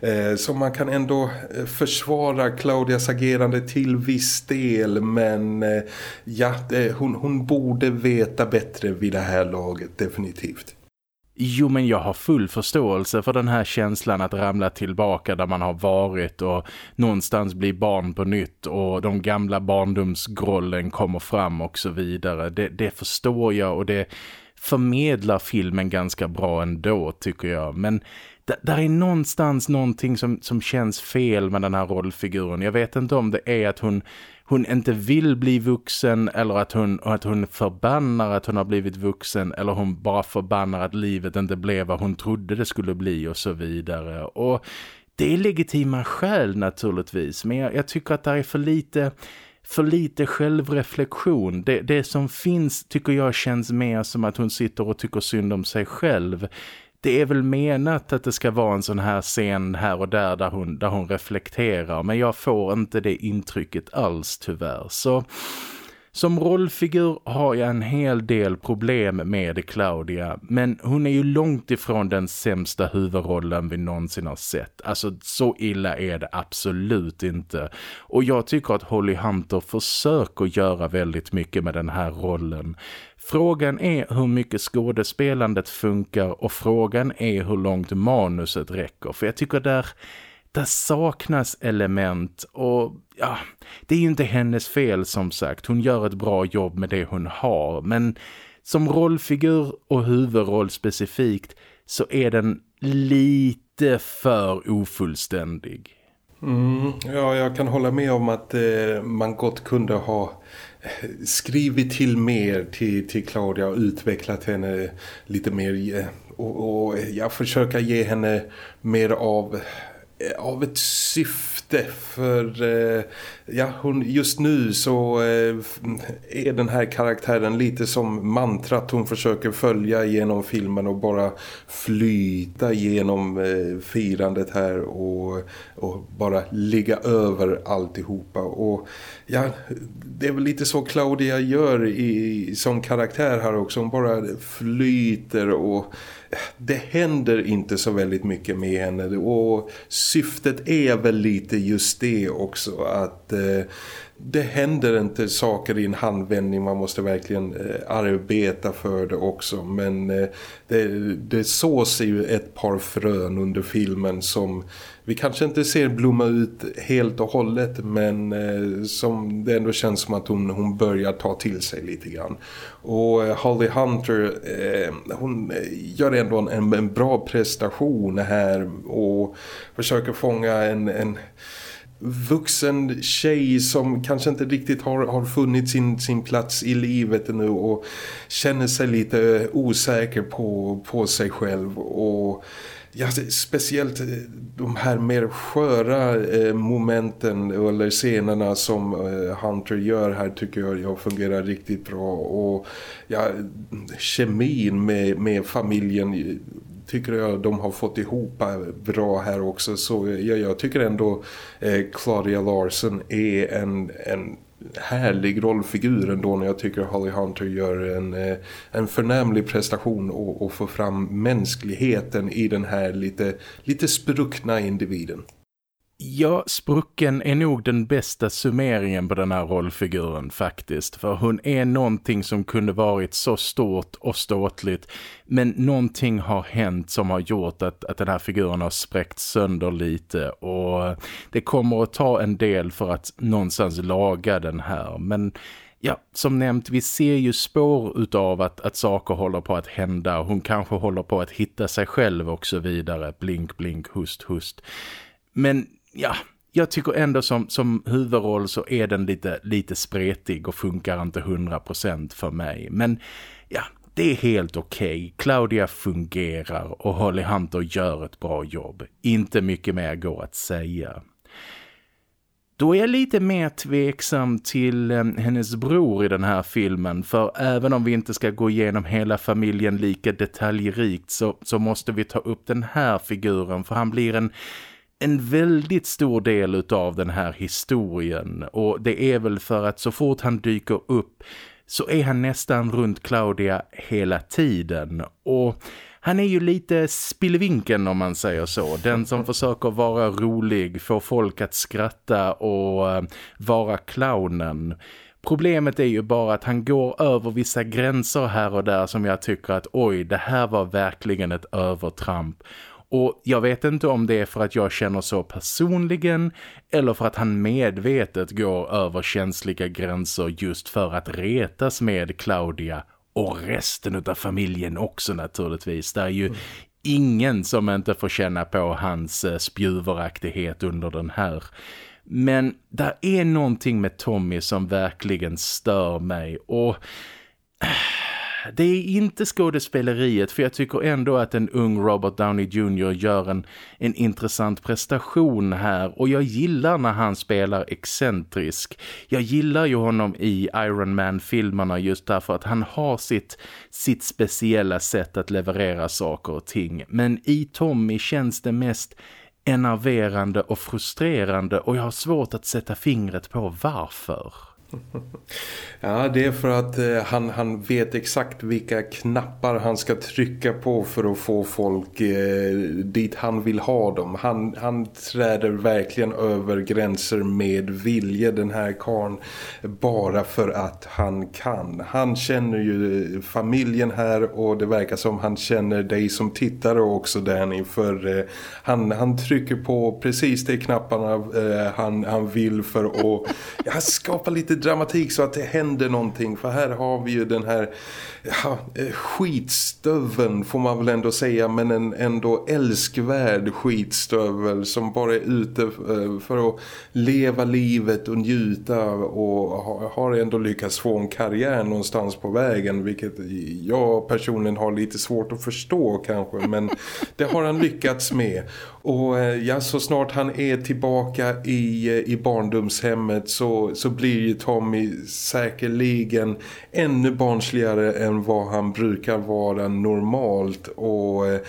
Eh, så man kan ändå eh, försvara Claudias agerande till viss del men ja, hon, hon borde veta bättre vid det här laget definitivt. Jo men jag har full förståelse för den här känslan att ramla tillbaka där man har varit och någonstans bli barn på nytt och de gamla barndomsgrollen kommer fram och så vidare. Det, det förstår jag och det förmedlar filmen ganska bra ändå tycker jag. Men där är någonstans någonting som, som känns fel med den här rollfiguren. Jag vet inte om det är att hon, hon inte vill bli vuxen eller att hon, att hon förbannar att hon har blivit vuxen eller hon bara förbannar att livet inte blev vad hon trodde det skulle bli och så vidare. Och det är legitima skäl naturligtvis men jag, jag tycker att det är för lite för lite självreflektion. Det, det som finns tycker jag känns mer som att hon sitter och tycker synd om sig själv. Det är väl menat att det ska vara en sån här scen här och där där hon, där hon reflekterar. Men jag får inte det intrycket alls tyvärr. Så som rollfigur har jag en hel del problem med Claudia men hon är ju långt ifrån den sämsta huvudrollen vi någonsin har sett. Alltså så illa är det absolut inte. Och jag tycker att Holly Hunter försöker göra väldigt mycket med den här rollen. Frågan är hur mycket skådespelandet funkar och frågan är hur långt manuset räcker. För jag tycker där där saknas element och ja, det är ju inte hennes fel som sagt. Hon gör ett bra jobb med det hon har men som rollfigur och huvudroll specifikt så är den lite för ofullständig. Mm, ja, jag kan hålla med om att eh, man gott kunde ha skrivit till mer till, till Claudia och utvecklat henne lite mer. Och, och jag försöker ge henne mer av av ett syfte för eh, ja, hon, just nu så eh, är den här karaktären lite som mantrat. Hon försöker följa genom filmen och bara flyta genom eh, firandet här och, och bara ligga över alltihopa. Och ja, det är väl lite så Claudia gör i, som karaktär här också, hon bara flyter och eh, det händer inte så väldigt mycket med henne. Och syftet är väl lite just det också att Eh, det händer inte saker i en handvändning, man måste verkligen eh, arbeta för det också men eh, det, det sås ju ett par frön under filmen som vi kanske inte ser blomma ut helt och hållet men som det ändå känns som att hon, hon börjar ta till sig lite grann. Och Holly Hunter hon gör ändå en, en bra prestation här och försöker fånga en, en vuxen tjej som kanske inte riktigt har, har funnit sin, sin plats i livet nu och känner sig lite osäker på, på sig själv. Och ja, speciellt eh, de här mer sköra eh, momenten eller scenerna som eh, Hunter gör här tycker jag, jag fungerar riktigt bra. Och ja, kemin med, med familjen tycker jag de har fått ihop bra här också så jag, jag tycker ändå eh, Claudia Larsen är en, en härlig rollfigur ändå när jag tycker Holly Hunter gör en, eh, en förnämlig prestation och, och får fram mänskligheten i den här lite, lite spruckna individen. Ja, sprucken är nog den bästa summeringen på den här rollfiguren faktiskt. För hon är någonting som kunde varit så stort och ståtligt. Men någonting har hänt som har gjort att, att den här figuren har spräckt sönder lite. Och det kommer att ta en del för att någonstans laga den här. Men ja, som nämnt, vi ser ju spår utav att, att saker håller på att hända. Hon kanske håller på att hitta sig själv och så vidare. Blink, blink, hust, hust. Men ja, jag tycker ändå som, som huvudroll så är den lite, lite spretig och funkar inte 100% för mig. Men ja, det är helt okej. Okay. Claudia fungerar och Holly Hunter gör ett bra jobb. Inte mycket mer går att säga. Då är jag lite mer tveksam till eh, hennes bror i den här filmen för även om vi inte ska gå igenom hela familjen lika detaljrikt så, så måste vi ta upp den här figuren för han blir en en väldigt stor del av den här historien och det är väl för att så fort han dyker upp så är han nästan runt Claudia hela tiden och han är ju lite spillvinken om man säger så. Den som försöker vara rolig, få folk att skratta och eh, vara clownen. Problemet är ju bara att han går över vissa gränser här och där som jag tycker att oj, det här var verkligen ett övertramp. Och jag vet inte om det är för att jag känner så personligen eller för att han medvetet går över känsliga gränser just för att retas med Claudia och resten av familjen också naturligtvis. Det är ju mm. ingen som inte får känna på hans eh, spjuveraktighet under den här. Men där är någonting med Tommy som verkligen stör mig och det är inte skådespeleriet för jag tycker ändå att en ung Robert Downey Jr. gör en, en intressant prestation här och jag gillar när han spelar excentrisk. Jag gillar ju honom i Iron Man-filmerna just därför att han har sitt, sitt speciella sätt att leverera saker och ting. Men i Tommy känns det mest enerverande och frustrerande och jag har svårt att sätta fingret på varför. Ja, det är för att eh, han, han vet exakt vilka knappar han ska trycka på för att få folk eh, dit han vill ha dem. Han, han träder verkligen över gränser med vilje, den här karn bara för att han kan. Han känner ju familjen här och det verkar som han känner dig som tittare också Danny för eh, han, han trycker på precis de knapparna eh, han, han vill för att ja, skapa lite dramatik så att det händer någonting. För här har vi ju den här ja, skitstöven skitstöveln får man väl ändå säga. Men en ändå älskvärd skitstövel som bara är ute eh, för att leva livet och njuta. Och har ändå lyckats få en karriär någonstans på vägen. Vilket jag personligen har lite svårt att förstå kanske. Men det har han lyckats med. Och eh, ja, så snart han är tillbaka i, i barndomshemmet så, så blir ju Tommy säkerligen ännu barnsligare än vad han brukar vara normalt och eh,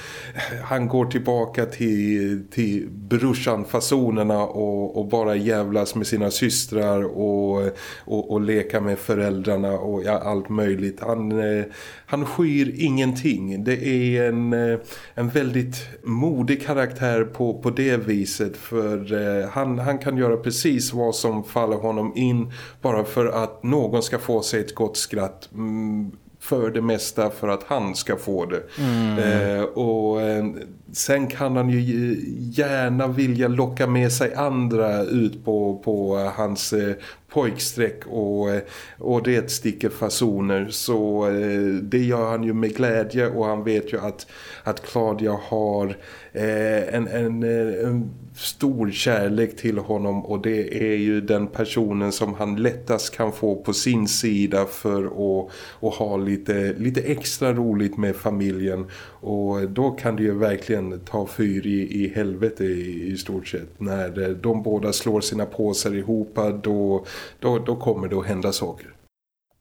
han går tillbaka till, till brorsan-fasonerna och, och bara jävlas med sina systrar och, och, och leka med föräldrarna och ja, allt möjligt. Han, eh, han skyr ingenting. Det är en, eh, en väldigt modig karaktär på, på det viset för eh, han, han kan göra precis vad som faller honom in bara för att någon ska få sig ett gott skratt mm, för det mesta för att han ska få det. Mm. Eh, och eh, sen kan han ju gärna vilja locka med sig andra ut på, på hans eh, pojksträck och, eh, och det sticker fasoner. Så eh, det gör han ju med glädje och han vet ju att, att Claudia har eh, Eh, en, en, eh, en stor kärlek till honom och det är ju den personen som han lättast kan få på sin sida för att, att ha lite, lite extra roligt med familjen och då kan det ju verkligen ta fyr i, i helvete i, i stort sett när eh, de båda slår sina påsar ihop då, då, då kommer det att hända saker.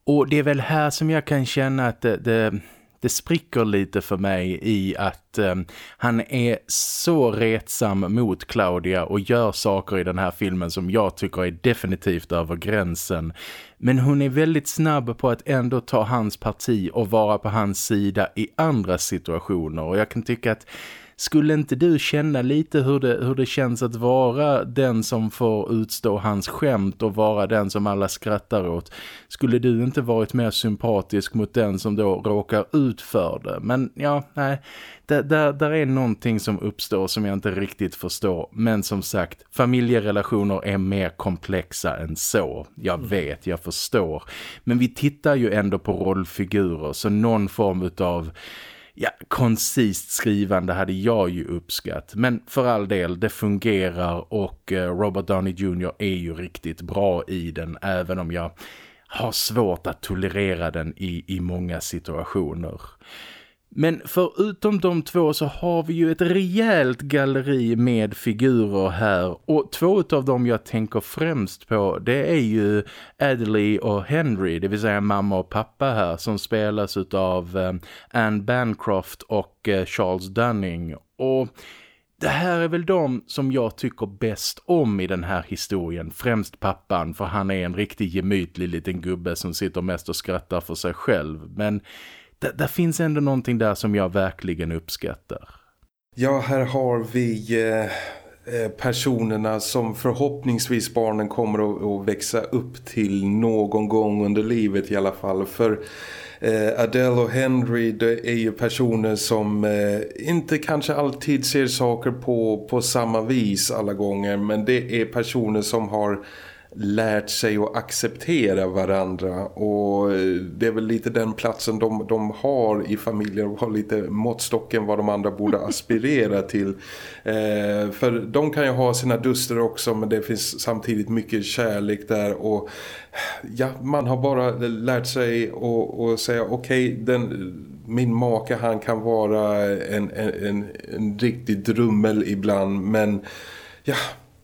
Och det är väl här som jag kan känna att det, det det spricker lite för mig i att eh, han är så retsam mot Claudia och gör saker i den här filmen som jag tycker är definitivt över gränsen. Men hon är väldigt snabb på att ändå ta hans parti och vara på hans sida i andra situationer och jag kan tycka att skulle inte du känna lite hur det, hur det känns att vara den som får utstå hans skämt och vara den som alla skrattar åt? Skulle du inte varit mer sympatisk mot den som då råkar ut för det? Men ja, nej, där, där, där är någonting som uppstår som jag inte riktigt förstår. Men som sagt, familjerelationer är mer komplexa än så. Jag mm. vet, jag förstår. Men vi tittar ju ändå på rollfigurer så någon form av ja, koncist skrivande hade jag ju uppskatt. Men för all del, det fungerar och eh, Robert Downey Jr. är ju riktigt bra i den även om jag har svårt att tolerera den i, i många situationer. Men förutom de två så har vi ju ett rejält galleri med figurer här och två av dem jag tänker främst på det är ju Adley och Henry, det vill säga mamma och pappa här som spelas av eh, Anne Bancroft och eh, Charles Dunning och det här är väl de som jag tycker bäst om i den här historien. Främst pappan för han är en riktigt gemytlig liten gubbe som sitter mest och skrattar för sig själv. Men där finns ändå någonting där som jag verkligen uppskattar. Ja, här har vi eh, eh, personerna som förhoppningsvis barnen kommer att, att, växa upp till någon gång under livet i alla fall. För eh, Adele och Henry det är ju personer som eh, inte kanske alltid ser saker på, på samma vis alla gånger. Men det är personer som har lärt sig att acceptera varandra och det är väl lite den platsen de, de har i familjen och har lite måttstocken vad de andra borde aspirera till. Eh, för de kan ju ha sina duster också men det finns samtidigt mycket kärlek där och ja, man har bara lärt sig att säga okej, okay, min make han kan vara en, en, en, en riktig drummel ibland men ja,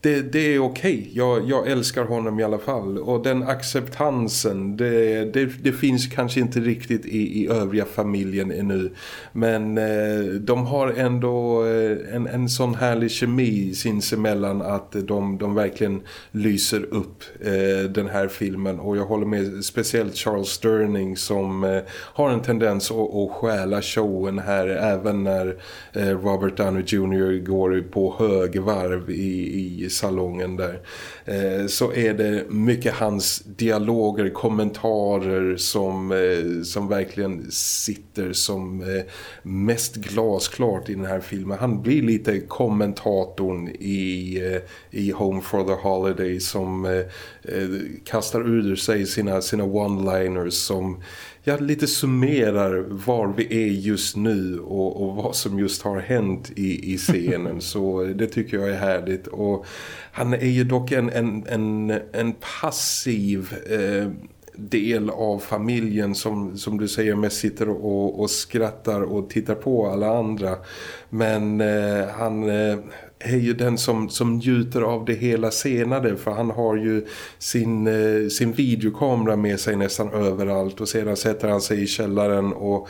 det, det är okej. Okay. Jag, jag, älskar honom i alla fall. Och den acceptansen, det, det, det finns kanske inte riktigt i, i övriga familjen ännu. Men eh, de har ändå eh, en, en sån härlig kemi sinsemellan att de, de verkligen lyser upp eh, den här filmen. Och jag håller med speciellt Charles Sterning som eh, har en tendens att, att stjäla showen här även när eh, Robert Downey Jr. går på högvarv i, i salongen där eh, så är det mycket hans dialoger, kommentarer som, eh, som verkligen sitter som eh, mest glasklart i den här filmen. Han blir lite kommentatorn i, eh, i Home for the Holiday som eh, eh, kastar ur sig sina, sina one-liners som ja, lite summerar var vi är just nu och, och vad som just har hänt i, i scenen. Så det tycker jag är härligt. Och han är ju dock en, en, en, en passiv... Eh, del av familjen som, som du säger mest sitter och, och skrattar och tittar på alla andra. Men eh, han eh, är ju den som, som njuter av det hela senare för han har ju sin, eh, sin videokamera med sig nästan överallt och sedan sätter han sig i källaren och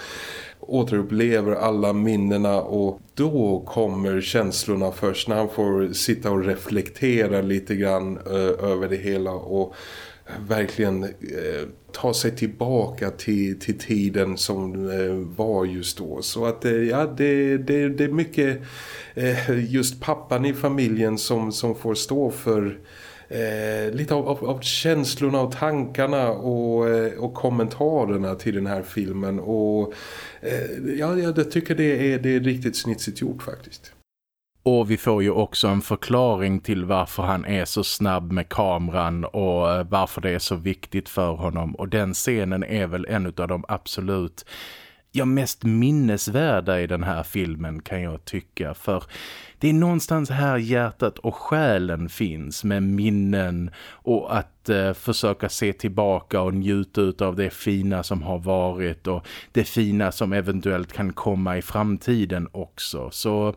återupplever alla minnena och då kommer känslorna först när han får sitta och reflektera lite grann eh, över det hela och verkligen eh, ta sig tillbaka till, till tiden som eh, var just då. Så att eh, ja, det, det, det är mycket eh, just pappan i familjen som, som får stå för eh, lite av, av, av, känslorna och tankarna och, eh, och kommentarerna till den här filmen. Och eh, ja, jag tycker det är, det är riktigt snitsigt gjort faktiskt. Och vi får ju också en förklaring till varför han är så snabb med kameran och eh, varför det är så viktigt för honom. Och den scenen är väl en av de absolut ja, mest minnesvärda i den här filmen kan jag tycka. För det är någonstans här hjärtat och själen finns med minnen och att eh, försöka se tillbaka och njuta av det fina som har varit och det fina som eventuellt kan komma i framtiden också. Så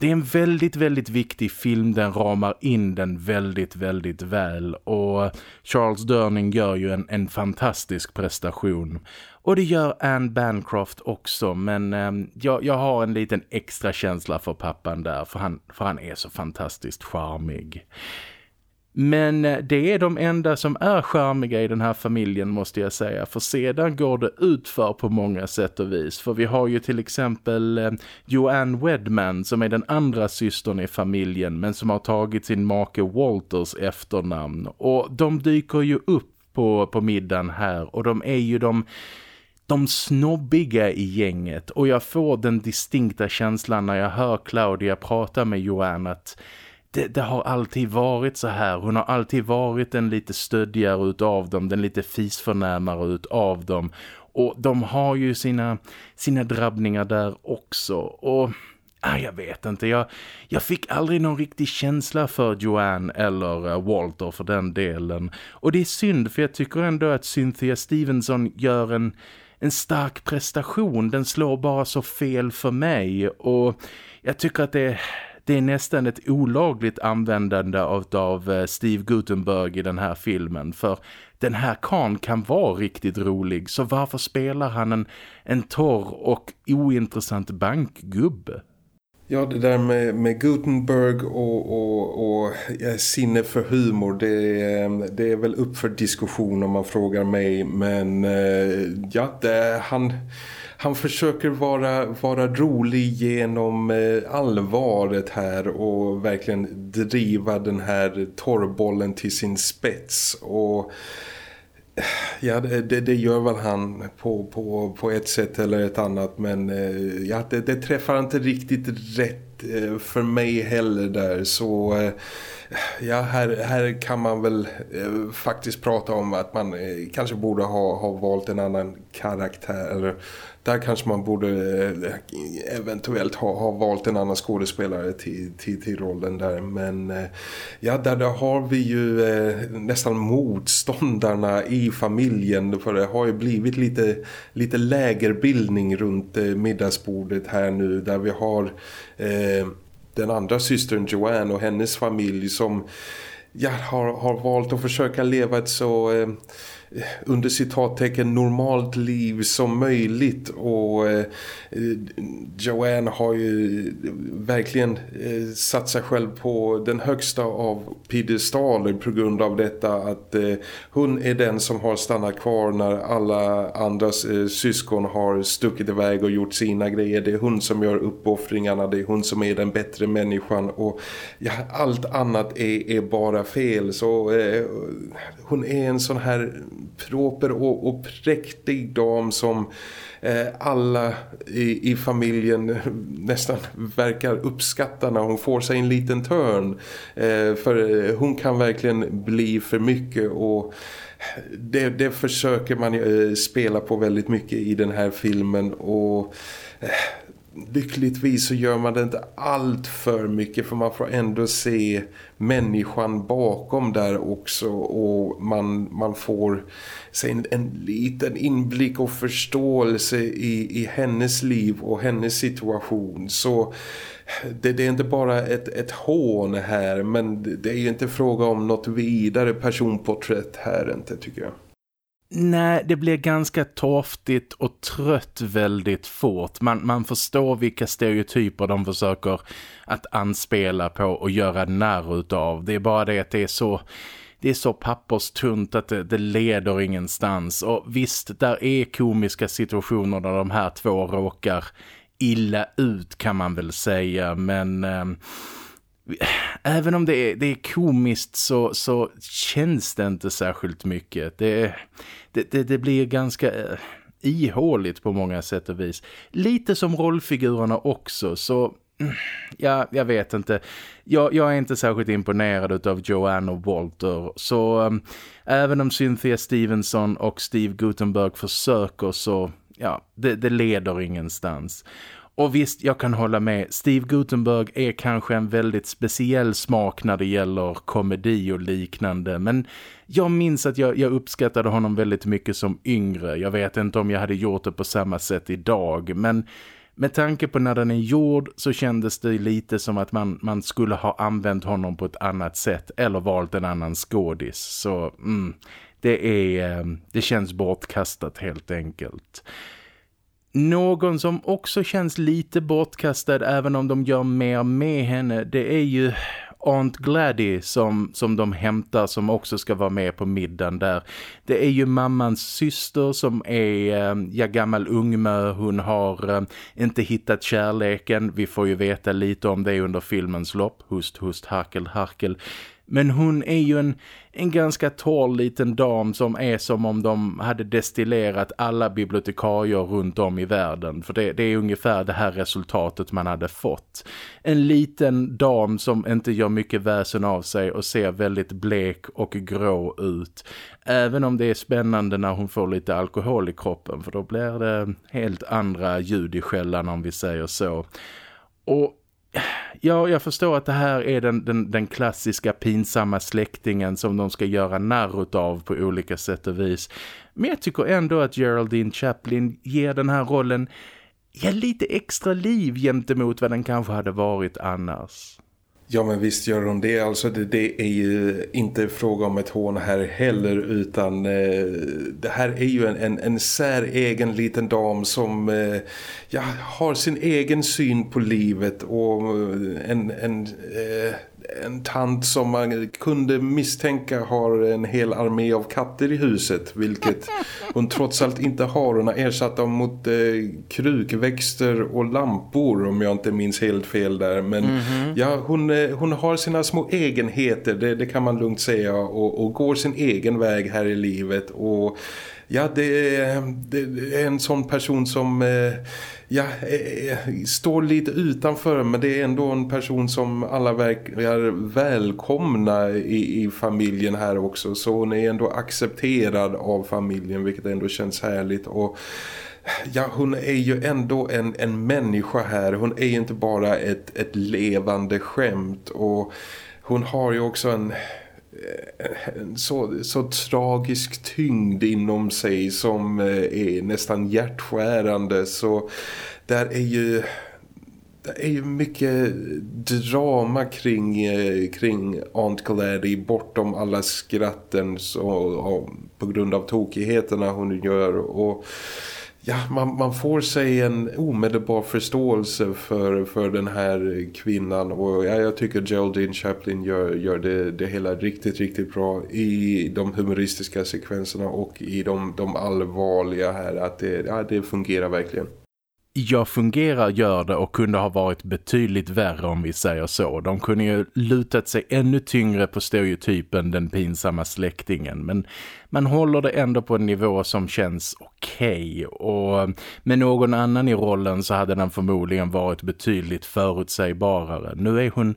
det är en väldigt, väldigt viktig film. Den ramar in den väldigt, väldigt väl. Och Charles Durning gör ju en, en fantastisk prestation. Och det gör Anne Bancroft också. Men eh, jag, jag har en liten extra känsla för pappan där. För han, för han är så fantastiskt charmig. Men eh, det är de enda som är charmiga i den här familjen måste jag säga. För sedan går det utför på många sätt och vis. För vi har ju till exempel eh, Joanne Wedman som är den andra systern i familjen. Men som har tagit sin make Walters efternamn. Och de dyker ju upp på, på middagen här. Och de är ju de de snobbiga i gänget och jag får den distinkta känslan när jag hör Claudia prata med Joanne att det, det, har alltid varit så här. Hon har alltid varit den lite stöddigare utav dem, den lite fisförnärmare utav dem. Och de har ju sina, sina drabbningar där också. Och ah, jag vet inte, jag, jag fick aldrig någon riktig känsla för Joanne eller eh, Walter för den delen. Och det är synd för jag tycker ändå att Cynthia Stevenson gör en, en stark prestation. Den slår bara så fel för mig och jag tycker att det är det är nästan ett olagligt användande av, eh, Steve Gutenberg i den här filmen. För den här kan kan vara riktigt rolig. Så varför spelar han en, en torr och ointressant bankgubbe? Ja, det där med, med Gutenberg och, och, och ja, sinne för humor, det, eh, det är väl upp för diskussion om man frågar mig. Men ja, det, han han försöker vara, vara rolig genom eh, allvaret här och verkligen driva den här torrbollen till sin spets. Och eh, ja det, det gör väl han på, på, på ett sätt eller ett annat men eh, ja, det, det träffar inte riktigt rätt för mig heller där. Så Ja, här, här kan man väl faktiskt prata om att man kanske borde ha, ha valt en annan karaktär. eller där kanske man borde eh, eventuellt ha, ha valt en annan skådespelare till, till, till rollen där. Men eh, ja, där, där har vi ju eh, nästan motståndarna i familjen. För det har ju blivit lite, lite lägerbildning runt eh, middagsbordet här nu. Där vi har eh, den andra systern Joanne och hennes familj som ja, har, har valt att försöka leva ett så... Under citattecken normalt liv som möjligt. Och eh, Joanne har ju eh, verkligen eh, satt sig själv på den högsta av piedestaler på grund av detta att eh, hon är den som har stannat kvar när alla andras eh, syskon har stuckit iväg och gjort sina grejer. Det är hon som gör uppoffringarna, det är hon som är den bättre människan. Och ja, allt annat är, är bara fel. Så eh, hon är en sån här proper och, och präktig dam som eh, alla i, i, familjen nästan verkar uppskatta när hon får sig en liten törn. Eh, för eh, hon kan verkligen bli för mycket och det, det försöker man eh, spela på väldigt mycket i den här filmen och eh, lyckligtvis så gör man det inte allt för mycket för man får ändå se människan bakom där också och man, man får se en, en liten inblick och förståelse i, i hennes liv och hennes situation så det, det, är inte bara ett, ett hån här men det är ju inte fråga om något vidare personporträtt här inte tycker jag. Nej, det blir ganska torftigt och trött väldigt fort. Man, man förstår vilka stereotyper de försöker att anspela på och göra när utav. Det är bara det att det är så det är så papperstunt att det, det, leder ingenstans. Och visst, där är komiska situationer där de här två råkar illa ut kan man väl säga. Men... Eh, även om det är, det är komiskt så, så känns det inte särskilt mycket. Det, det, det, det blir ganska eh, ihåligt på många sätt och vis. Lite som rollfigurerna också så... Mm, ja, jag vet inte. Jag, jag är inte särskilt imponerad av Joanne och Walter. Så um, även om Cynthia Stevenson och Steve Gutenberg försöker så... Ja, det, det leder ingenstans. Och visst, jag kan hålla med. Steve Gutenberg är kanske en väldigt speciell smak när det gäller komedi och liknande. Men jag minns att jag, jag uppskattade honom väldigt mycket som yngre. Jag vet inte om jag hade gjort det på samma sätt idag. Men med tanke på när den är gjord så kändes det lite som att man, man skulle ha använt honom på ett annat sätt. Eller valt en annan skådis. Så mm, det, är, eh, det känns bortkastat helt enkelt. Någon som också känns lite bortkastad även om de gör mer med henne det är ju Aunt Gladdy som, som de hämtar som också ska vara med på middagen där. Det är ju mammans syster som är eh, ja, gammal ungmö. Hon har eh, inte hittat kärleken. Vi får ju veta lite om det under filmens lopp. Hust, hust, harkel, harkel. Men hon är ju en, en ganska torr liten dam som är som om de hade destillerat alla bibliotekarier runt om i världen. För det, det, är ungefär det här resultatet man hade fått. En liten dam som inte gör mycket väsen av sig och ser väldigt blek och grå ut. Även om det är spännande när hon får lite alkohol i kroppen för då blir det helt andra ljud i skällan om vi säger så. Och Ja, jag förstår att det här är den, den, den, klassiska pinsamma släktingen som de ska göra narr av på olika sätt och vis. Men jag tycker ändå att Geraldine Chaplin ger den här rollen ja, lite extra liv gentemot vad den kanske hade varit annars. Ja men visst gör hon det. Alltså det, det, är ju inte fråga om ett hån här heller utan eh, det här är ju en, en, en säregen liten dam som eh, ja, har sin egen syn på livet och eh, en, en eh, en tant som man kunde misstänka har en hel armé av katter i huset vilket hon trots allt inte har. Hon har ersatt dem mot eh, krukväxter och lampor om jag inte minns helt fel där. Men mm -hmm. ja, hon, eh, hon har sina små egenheter, det, det kan man lugnt säga och, och går sin egen väg här i livet och ja, det är, det är en sån person som eh, ja, eh, eh, står lite utanför men det är ändå en person som alla verkar välkomna i, i familjen här också. Så hon är ändå accepterad av familjen vilket ändå känns härligt och ja, hon är ju ändå en, en människa här. Hon är ju inte bara ett, ett levande skämt och hon har ju också en, en så, så tragisk tyngd inom sig som eh, är nästan hjärtskärande så där är ju det är ju mycket drama kring, eh, kring Aunt Gladdy bortom alla skratten så, på grund av tokigheterna hon gör och ja, man, man får sig en omedelbar förståelse för, för den här kvinnan och ja, jag tycker Geraldine Chaplin gör, gör det, det hela riktigt, riktigt bra i de humoristiska sekvenserna och i de, de allvarliga här att det, ja, det fungerar verkligen. Jag fungerar gör det och kunde ha varit betydligt värre om vi säger så. De kunde ju lutat sig ännu tyngre på stereotypen den pinsamma släktingen. Men man håller det ändå på en nivå som känns okej. Okay. Och med någon annan i rollen så hade den förmodligen varit betydligt förutsägbarare. Nu är hon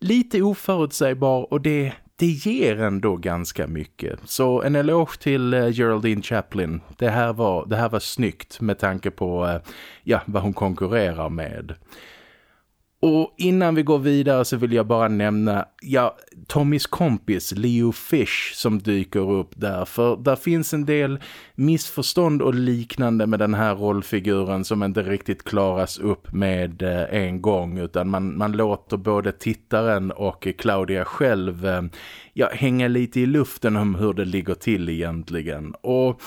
lite oförutsägbar och det, det ger ändå ganska mycket. Så en eloge till uh, Geraldine Chaplin. Det här var, det här var snyggt med tanke på uh, ja, vad hon konkurrerar med. Och innan vi går vidare så vill jag bara nämna ja, Tommys kompis Leo Fish som dyker upp där. För där finns en del missförstånd och liknande med den här rollfiguren som inte riktigt klaras upp med eh, en gång. Utan man, man låter både tittaren och Claudia själv eh, ja, hänga lite i luften om hur det ligger till egentligen. Och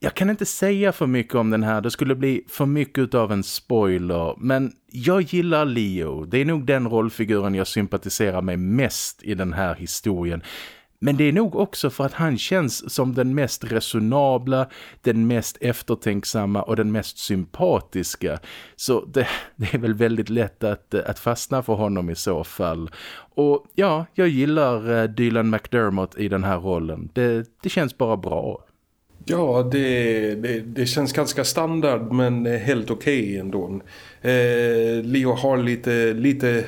jag kan inte säga för mycket om den här, det skulle bli för mycket av en spoiler. Men jag gillar Leo, det är nog den rollfiguren jag sympatiserar med mest i den här historien. Men det är nog också för att han känns som den mest resonabla, den mest eftertänksamma och den mest sympatiska. Så det, det, är väl väldigt lätt att, att fastna för honom i så fall. Och ja, jag gillar eh, Dylan McDermott i den här rollen. Det, det känns bara bra. Ja, det, det, det, känns ganska standard men helt okej okay ändå. Eh, Leo har lite, lite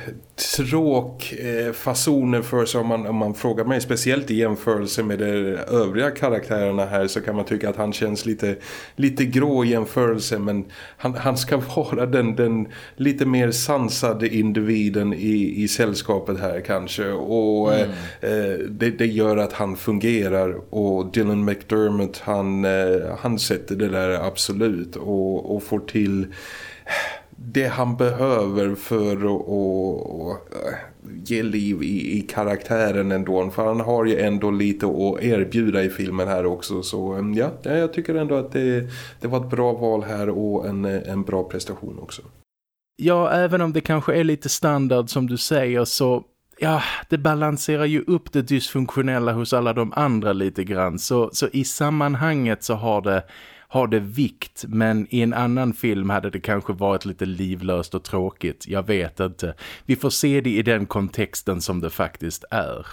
tråkfasoner eh, för sig om man, om man frågar mig. Speciellt i jämförelse med de övriga karaktärerna här så kan man tycka att han känns lite, lite grå i jämförelse. Men han, han ska vara den, den lite mer sansade individen i, i sällskapet här kanske. Och mm. eh, det, det, gör att han fungerar. Och Dylan McDermott han, eh, han sätter det där absolut och, och får till det han behöver för att, ge liv i, i karaktären ändå. För han har ju ändå lite att erbjuda i filmen här också. Så um, ja, jag tycker ändå att det, det var ett bra val här och en, en bra prestation också. Ja, även om det kanske är lite standard som du säger så ja, det balanserar ju upp det dysfunktionella hos alla de andra lite grann. Så, så i sammanhanget så har det har det vikt men i en annan film hade det kanske varit lite livlöst och tråkigt. Jag vet inte. Vi får se det i den kontexten som det faktiskt är.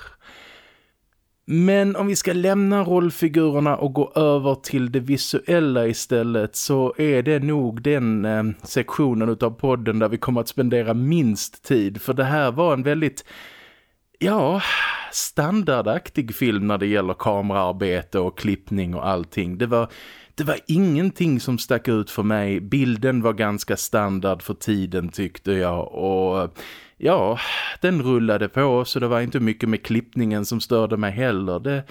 Men om vi ska lämna rollfigurerna och gå över till det visuella istället så är det nog den eh, sektionen av podden där vi kommer att spendera minst tid. För det här var en väldigt, ja, standardaktig film när det gäller kameraarbete och klippning och allting. Det var det var ingenting som stack ut för mig. Bilden var ganska standard för tiden tyckte jag och ja, den rullade på så det var inte mycket med klippningen som störde mig heller. Det,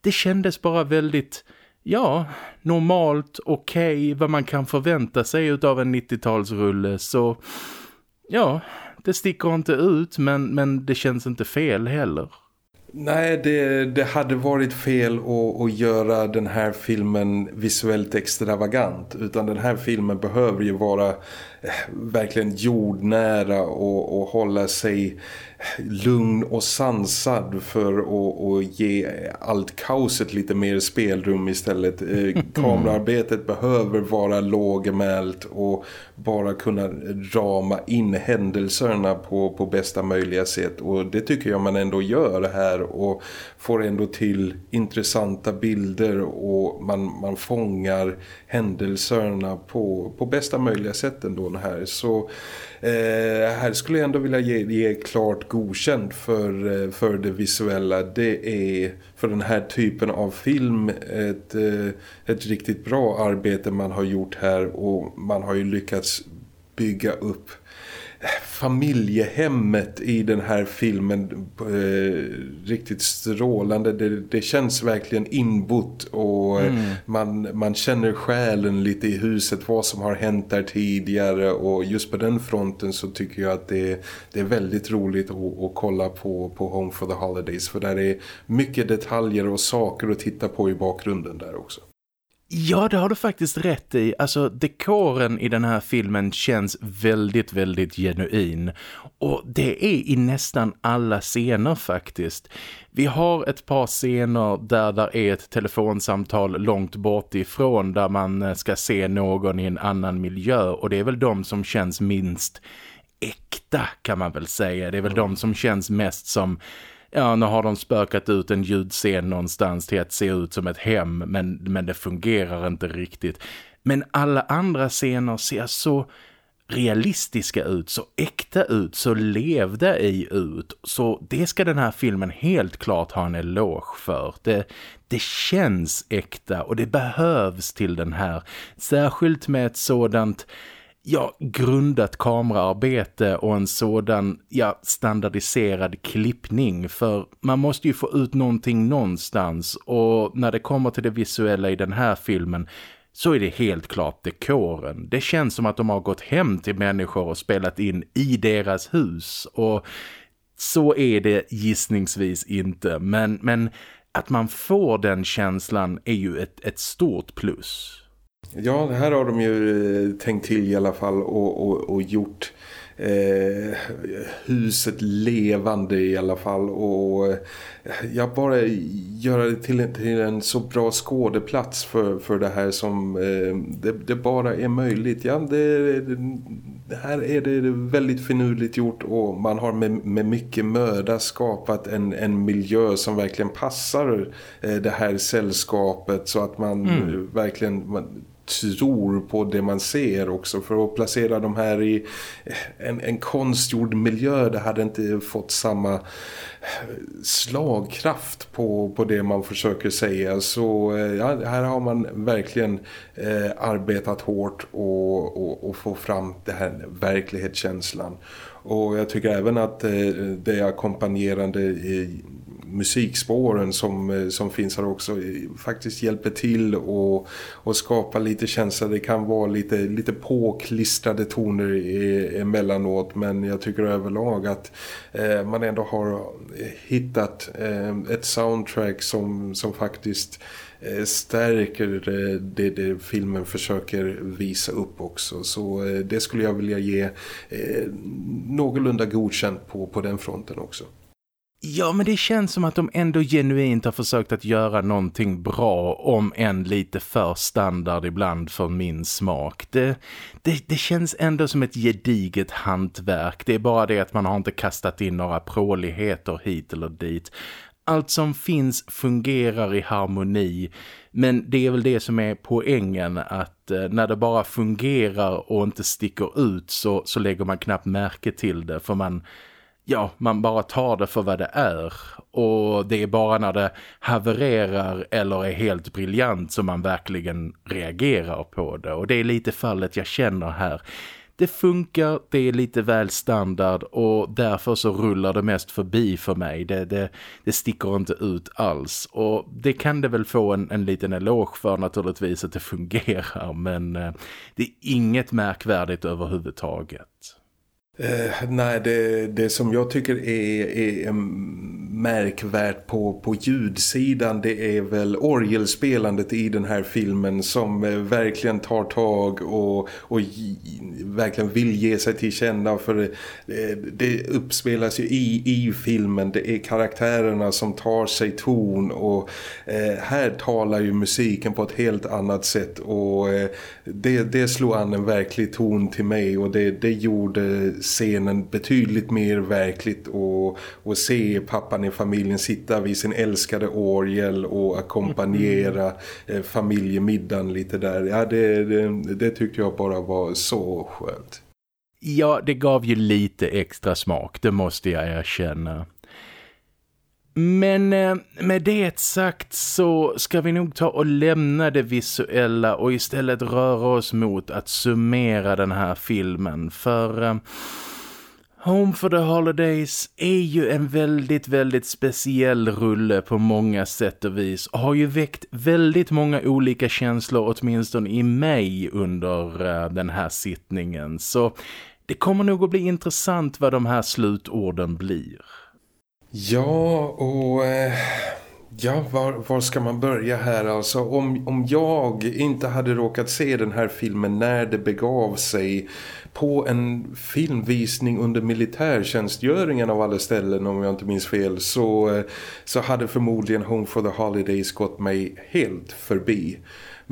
det kändes bara väldigt, ja, normalt, okej, okay, vad man kan förvänta sig av en 90-talsrulle så ja, det sticker inte ut men, men det känns inte fel heller. Nej, det, det hade varit fel att, att göra den här filmen visuellt extravagant. Utan den här filmen behöver ju vara eh, verkligen jordnära och, och hålla sig lugn och sansad för att, att ge allt kaoset lite mer spelrum istället. Eh, kamerarbetet behöver vara lågmält och bara kunna rama in händelserna på, på bästa möjliga sätt. Och det tycker jag man ändå gör här och får ändå till intressanta bilder och man, man fångar händelserna på, på bästa möjliga sätt ändå här. Så Eh, här skulle jag ändå vilja ge, ge klart godkänt för, eh, för det visuella. Det är för den här typen av film ett, eh, ett riktigt bra arbete man har gjort här och man har ju lyckats bygga upp familjehemmet i den här filmen eh, riktigt strålande. Det, det, känns verkligen inbott och eh, mm. man, man känner själen lite i huset, vad som har hänt där tidigare och just på den fronten så tycker jag att det, det är väldigt roligt att, att kolla på, på Home for the Holidays för där är mycket detaljer och saker att titta på i bakgrunden där också. Ja, det har du faktiskt rätt i. Alltså, dekoren i den här filmen känns väldigt, väldigt genuin. Och det är i nästan alla scener faktiskt. Vi har ett par scener där där är ett telefonsamtal långt bort ifrån där man eh, ska se någon i en annan miljö. Och det är väl de som känns minst äkta kan man väl säga. Det är väl de som känns mest som ja nu har de spökat ut en ljudscen någonstans till att se ut som ett hem men, men det fungerar inte riktigt. Men alla andra scener ser så realistiska ut, så äkta ut, så levda i ut. Så det ska den här filmen helt klart ha en eloge för. Det, det känns äkta och det behövs till den här. Särskilt med ett sådant ja, grundat kameraarbete och en sådan ja, standardiserad klippning för man måste ju få ut någonting någonstans och när det kommer till det visuella i den här filmen så är det helt klart dekoren. Det känns som att de har gått hem till människor och spelat in i deras hus och så är det gissningsvis inte men, men att man får den känslan är ju ett, ett stort plus. Ja, här har de ju eh, tänkt till i alla fall och, och, och gjort eh, huset levande i alla fall och eh, jag bara göra det till en, till en så bra skådeplats för, för det här som eh, det, det, bara är möjligt. Ja, det, det, här är det väldigt finurligt gjort och man har med, med mycket möda skapat en, en miljö som verkligen passar eh, det här sällskapet så att man mm. verkligen man, tror på det man ser också. För att placera de här i en, en konstgjord miljö det hade inte fått samma eh, slagkraft på, på det man försöker säga. Så eh, ja, här har man verkligen eh, arbetat hårt och, och, och få fram den här verklighetskänslan. Och jag tycker även att eh, det ackompanjerande musikspåren som, eh, som finns här också eh, faktiskt hjälper till och, och skapa lite känsla. Det kan vara lite, lite påklistrade toner emellanåt men jag tycker överlag att eh, man ändå har eh, hittat eh, ett soundtrack som, som faktiskt stärker det, det, filmen försöker visa upp också. Så det skulle jag vilja ge eh, någorlunda godkänt på, på den fronten också. Ja, men det känns som att de ändå genuint har försökt att göra någonting bra om en lite för standard ibland för min smak. Det, det, det känns ändå som ett gediget hantverk. Det är bara det att man har inte kastat in några pråligheter hit eller dit. Allt som finns fungerar i harmoni men det är väl det som är poängen att eh, när det bara fungerar och inte sticker ut så, så lägger man knappt märke till det för man ja, man bara tar det för vad det är. Och det är bara när det havererar eller är helt briljant som man verkligen reagerar på det. Och det är lite fallet jag känner här. Det funkar, det är lite väl standard och därför så rullar det mest förbi för mig. Det, det, det sticker inte ut alls. Och det kan det väl få en, en liten eloge för naturligtvis att det fungerar. Men eh, det är inget märkvärdigt överhuvudtaget. Eh, nej, det, det som jag tycker är, är märkvärt på, på ljudsidan det är väl orgelspelandet i den här filmen som eh, verkligen tar tag och, och verkligen vill ge sig till känna för det, det uppspelas ju i, i filmen, det är karaktärerna som tar sig ton och eh, här talar ju musiken på ett helt annat sätt och eh, det, det slog an en verklig ton till mig och det, det gjorde scenen betydligt mer verkligt och, och se pappan i familjen sitta vid sin älskade orgel och ackompanjera mm. familjemiddagen lite där. Ja, det, det, det tyckte jag bara var så skönt. Ja, det gav ju lite extra smak, det måste jag erkänna. Men eh, med det sagt så ska vi nog ta och lämna det visuella och istället röra oss mot att summera den här filmen. För eh, Home for the Holidays är ju en väldigt, väldigt speciell rulle på många sätt och vis. Och har ju väckt väldigt många olika känslor åtminstone i mig under eh, den här sittningen. Så det kommer nog att bli intressant vad de här slutorden blir. Ja, och... Eh, ja, var, var, ska man börja här? Alltså, om, om jag inte hade råkat se den här filmen när det begav sig på en filmvisning under militärtjänstgöringen av alla ställen om jag inte minns fel så, eh, så hade förmodligen Home for the Holidays gått mig helt förbi.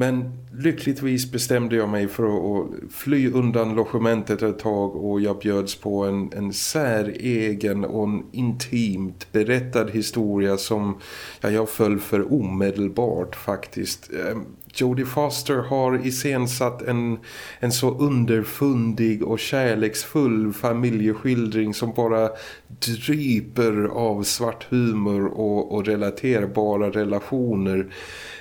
Men lyckligtvis bestämde jag mig för att fly undan logementet ett tag och jag bjöds på en, en säregen och en intimt berättad historia som ja, jag föll för omedelbart faktiskt. Ehm, Jodie Foster har iscensatt en, en så underfundig och kärleksfull familjeskildring som bara dryper av svart humor och, och relaterbara relationer.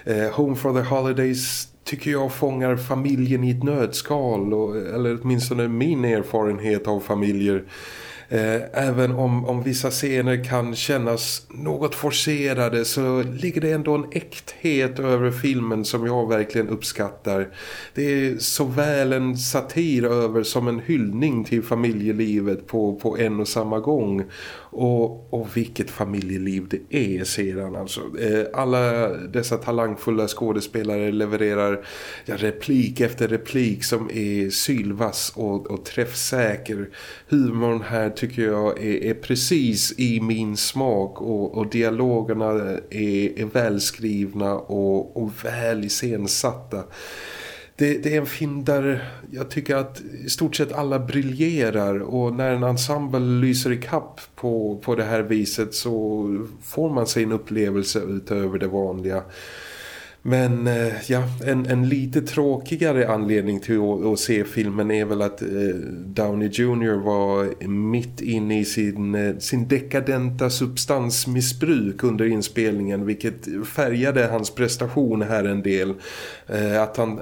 Eh, Home for the Holidays tycker jag fångar familjen i ett nödskal och, eller åtminstone min erfarenhet av familjer Eh, även om, om vissa scener kan kännas något forcerade så ligger det ändå en äkthet över filmen som jag verkligen uppskattar. Det är såväl en satir över som en hyllning till familjelivet på, på en och samma gång. Och, och vilket familjeliv det är sedan alltså. Eh, alla dessa talangfulla skådespelare levererar ja, replik efter replik som är sylvass och, och träffsäker. Humorn här tycker jag är, är precis i min smak och, och dialogerna är, är välskrivna och, och väl iscensatta det, det, är en film där jag tycker att i stort sett alla briljerar och när en ensemble lyser i kapp på, på det här viset så får man sig en upplevelse utöver det vanliga. Men eh, ja, en, en lite tråkigare anledning till att, att se filmen är väl att eh, Downey Jr. var mitt inne i sin, eh, sin dekadenta substansmissbruk under inspelningen vilket färgade hans prestation här en del. Eh, att han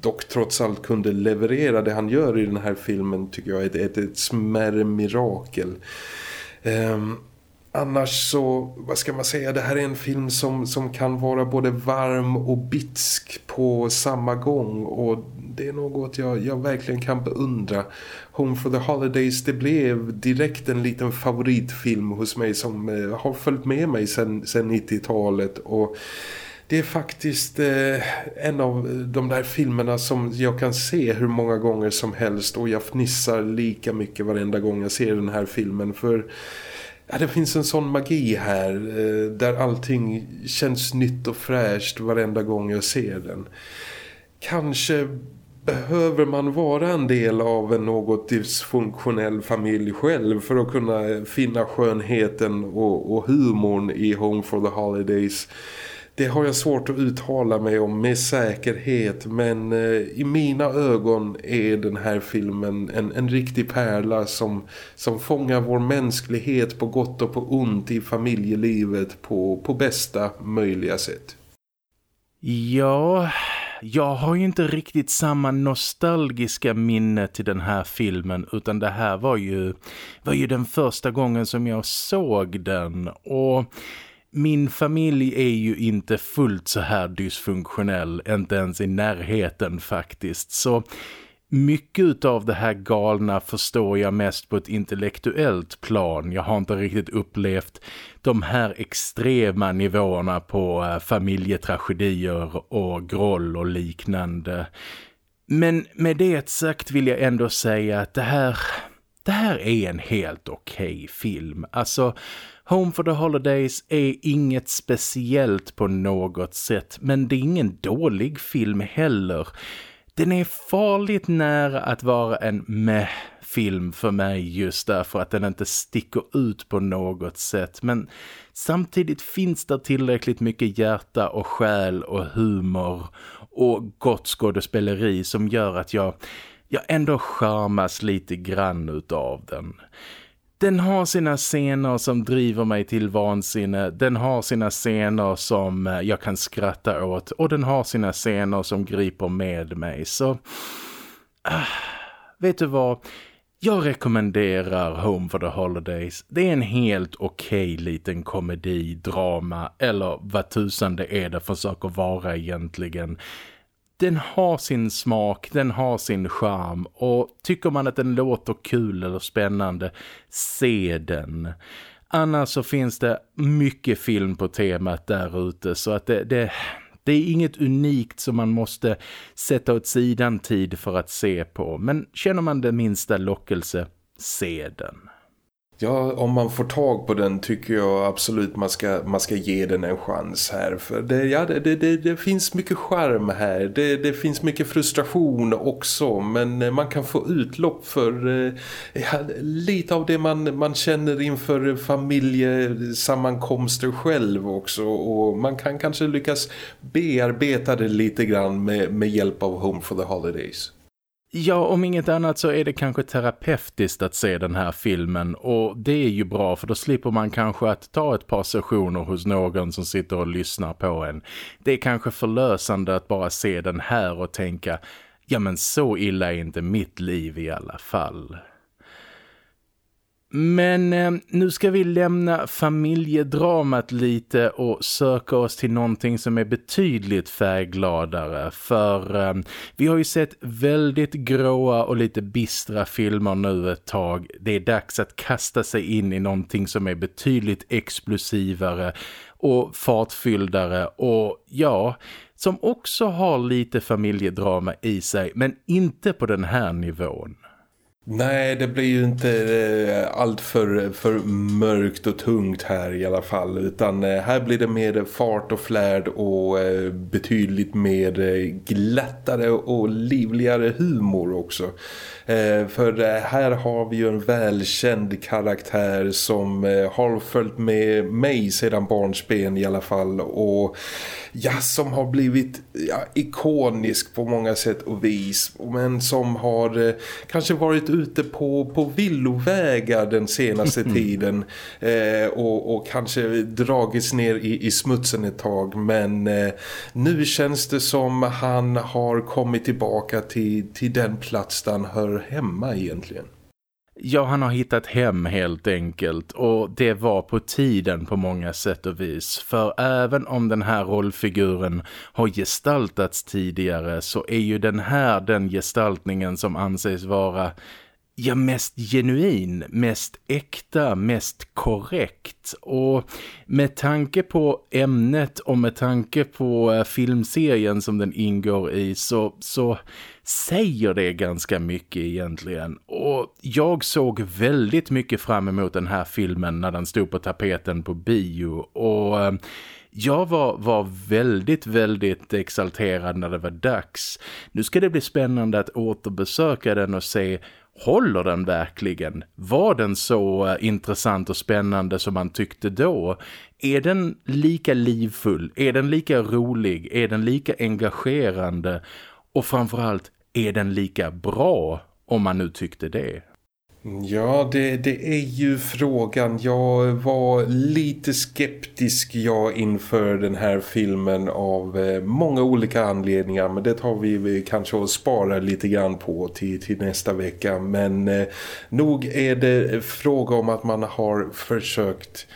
dock trots allt kunde leverera det han gör i den här filmen tycker jag är ett, ett, ett smärre mirakel. Um, ehm, annars så, vad ska man säga, det här är en film som, som kan vara både varm och bitsk på samma gång. Och det är något jag, jag verkligen kan beundra. Home for the Holidays, det blev direkt en liten favoritfilm hos mig som eh, har följt med mig sedan 90-talet och det är faktiskt eh, en av de där filmerna som jag kan se hur många gånger som helst. Och jag fnissar lika mycket varenda gång jag ser den här filmen. För ja, det finns en sån magi här eh, där allting känns nytt och fräscht varenda gång jag ser den. Kanske behöver man vara en del av en något dysfunktionell familj själv för att kunna finna skönheten och, och humorn i Home for the Holidays- det har jag svårt att uttala mig om med säkerhet men eh, i mina ögon är den här filmen en, en riktig pärla som, som fångar vår mänsklighet på gott och på ont i familjelivet på, på bästa möjliga sätt. Ja, jag har ju inte riktigt samma nostalgiska minne till den här filmen utan det här var ju, var ju den första gången som jag såg den och min familj är ju inte fullt så här dysfunktionell, inte ens i närheten faktiskt. Så mycket av det här galna förstår jag mest på ett intellektuellt plan. Jag har inte riktigt upplevt de här extrema nivåerna på eh, familjetragedier och groll och liknande. Men med det sagt vill jag ändå säga att det här, det här är en helt okej okay film. Alltså, Home for the Holidays är inget speciellt på något sätt, men det är ingen dålig film heller. Den är farligt nära att vara en meh film för mig just därför att den inte sticker ut på något sätt. Men samtidigt finns det tillräckligt mycket hjärta och själ och humor och gott skådespeleri som gör att jag, jag ändå charmas lite grann utav den. Den har sina scener som driver mig till vansinne. Den har sina scener som eh, jag kan skratta åt. Och den har sina scener som griper med mig. Så, äh, vet du vad? Jag rekommenderar Home for the Holidays. Det är en helt okej okay liten komedi, drama eller vad tusan det är det försöker vara egentligen den har sin smak, den har sin charm och tycker man att den låter kul eller spännande, se den. Annars så finns det mycket film på temat där ute så att det, det, det är inget unikt som man måste sätta åt sidan tid för att se på. Men känner man det minsta lockelse, se den. Ja, om man får tag på den tycker jag absolut man ska, man ska ge den en chans här. För det, ja, det, det, det finns mycket charm här. Det, det finns mycket frustration också. Men eh, man kan få utlopp för eh, ja, lite av det man, man känner inför familjesammankomster själv också. Och man kan kanske lyckas bearbeta det lite grann med, med hjälp av Home for the Holidays. Ja, om inget annat så är det kanske terapeutiskt att se den här filmen och det är ju bra för då slipper man kanske att ta ett par sessioner hos någon som sitter och lyssnar på en. Det är kanske förlösande att bara se den här och tänka, ja men så illa är inte mitt liv i alla fall. Men eh, nu ska vi lämna familjedramat lite och söka oss till någonting som är betydligt färggladare. För eh, vi har ju sett väldigt gråa och lite bistra filmer nu ett tag. Det är dags att kasta sig in i någonting som är betydligt explosivare och fartfylldare och ja, som också har lite familjedrama i sig men inte på den här nivån. Nej, det blir ju inte eh, allt för, för mörkt och tungt här i alla fall. Utan eh, här blir det mer fart och flärd och eh, betydligt mer glattare och livligare humor också. För här har vi ju en välkänd karaktär som har följt med mig sedan barnsben i alla fall. Och ja, som har blivit ja, ikonisk på många sätt och vis. Men som har kanske varit ute på, på villovägar den senaste tiden eh, och, och kanske dragits ner i, i smutsen ett tag men eh, nu känns det som han har kommit tillbaka till, till den plats där han hör hemma egentligen. Ja, han har hittat hem helt enkelt och det var på tiden på många sätt och vis. För även om den här rollfiguren har gestaltats tidigare så är ju den här den gestaltningen som anses vara ja, mest genuin, mest äkta, mest korrekt. Och med tanke på ämnet och med tanke på eh, filmserien som den ingår i så, så säger det ganska mycket egentligen. Och jag såg väldigt mycket fram emot den här filmen när den stod på tapeten på bio. Och... Eh, jag var, var väldigt, väldigt exalterad när det var dags. Nu ska det bli spännande att återbesöka den och se Håller den verkligen? Var den så eh, intressant och spännande som man tyckte då? Är den lika livfull? Är den lika rolig? Är den lika engagerande? Och framförallt, är den lika bra om man nu tyckte det? Ja, det, det är ju frågan. Jag var lite skeptisk jag inför den här filmen av eh, många olika anledningar. Men det tar vi kanske och sparar lite grann på till, till nästa vecka. Men eh, nog är det fråga om att man har försökt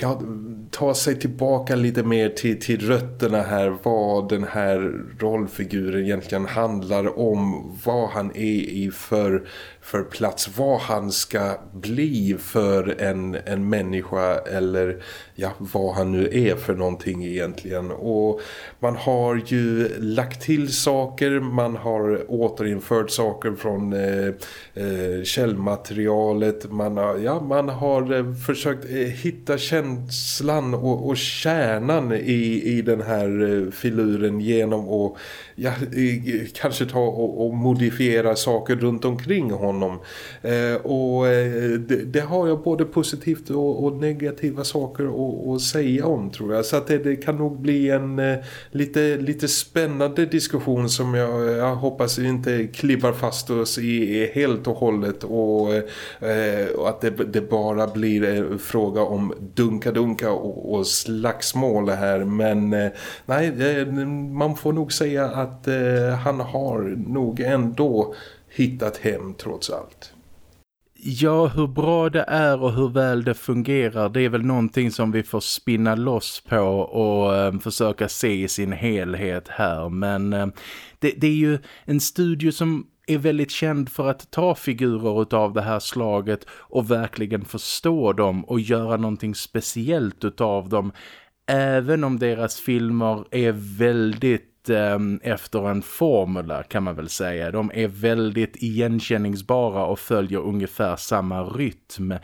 ja, ta sig tillbaka lite mer till, till rötterna här. Vad den här rollfiguren egentligen handlar om. Vad han är i för för plats vad han ska bli för en, en människa eller ja, vad han nu är för någonting egentligen. Och man har ju lagt till saker, man har återinfört saker från eh, eh, källmaterialet, man har, ja, man har eh, försökt eh, hitta känslan och, och kärnan i, i den här eh, filuren genom att ja, kanske ta och, och modifiera saker runt omkring honom. Eh, och eh, det, det, har jag både positivt och, och negativa saker att, att, säga om tror jag. Så att det, det kan nog bli en eh, lite, lite spännande diskussion som jag, jag hoppas inte klibbar fast oss i helt och hållet och, eh, och att det, det, bara blir en fråga om dunka-dunka och, och slagsmål här. Men eh, nej, man får nog säga att eh, han har nog ändå hittat hem trots allt. Ja, hur bra det är och hur väl det fungerar det är väl någonting som vi får spinna loss på och eh, försöka se i sin helhet här. Men eh, det, det, är ju en studio som är väldigt känd för att ta figurer av det här slaget och verkligen förstå dem och göra någonting speciellt av dem. Även om deras filmer är väldigt Ehm, efter en formula kan man väl säga. De är väldigt igenkänningsbara och följer ungefär samma rytm.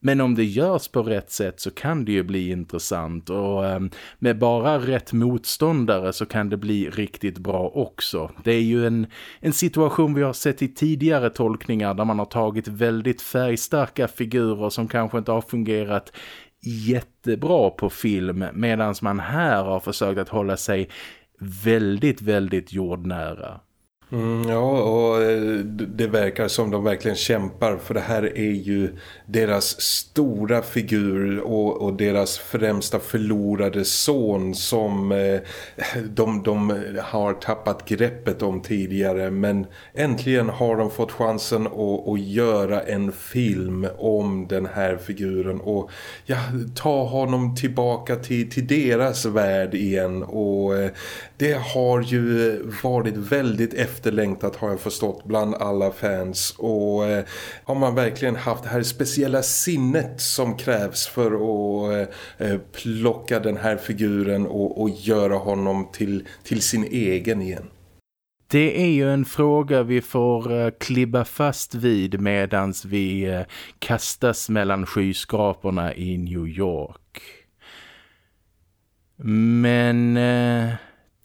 Men om det görs på rätt sätt så kan det ju bli intressant och ehm, med bara rätt motståndare så kan det bli riktigt bra också. Det är ju en, en situation vi har sett i tidigare tolkningar där man har tagit väldigt färgstarka figurer som kanske inte har fungerat jättebra på film medan man här har försökt att hålla sig väldigt, väldigt jordnära. Mm, ja, och eh, det verkar som de verkligen kämpar för det här är ju deras stora figur och, och deras främsta förlorade son som eh, de, de har tappat greppet om tidigare men äntligen har de fått chansen att, att göra en film om den här figuren och ja, ta honom tillbaka till, till deras värld igen och eh, det har ju varit väldigt efterlängtat har jag förstått bland alla fans och eh, har man verkligen haft det här speciella sinnet som krävs för att eh, eh plocka den här figuren och, och göra honom till, till sin egen igen. Det är ju en fråga vi får eh, klibba fast vid medans vi eh, kastas mellan skyskraporna i New York. Men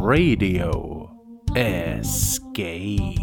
Radio Escape.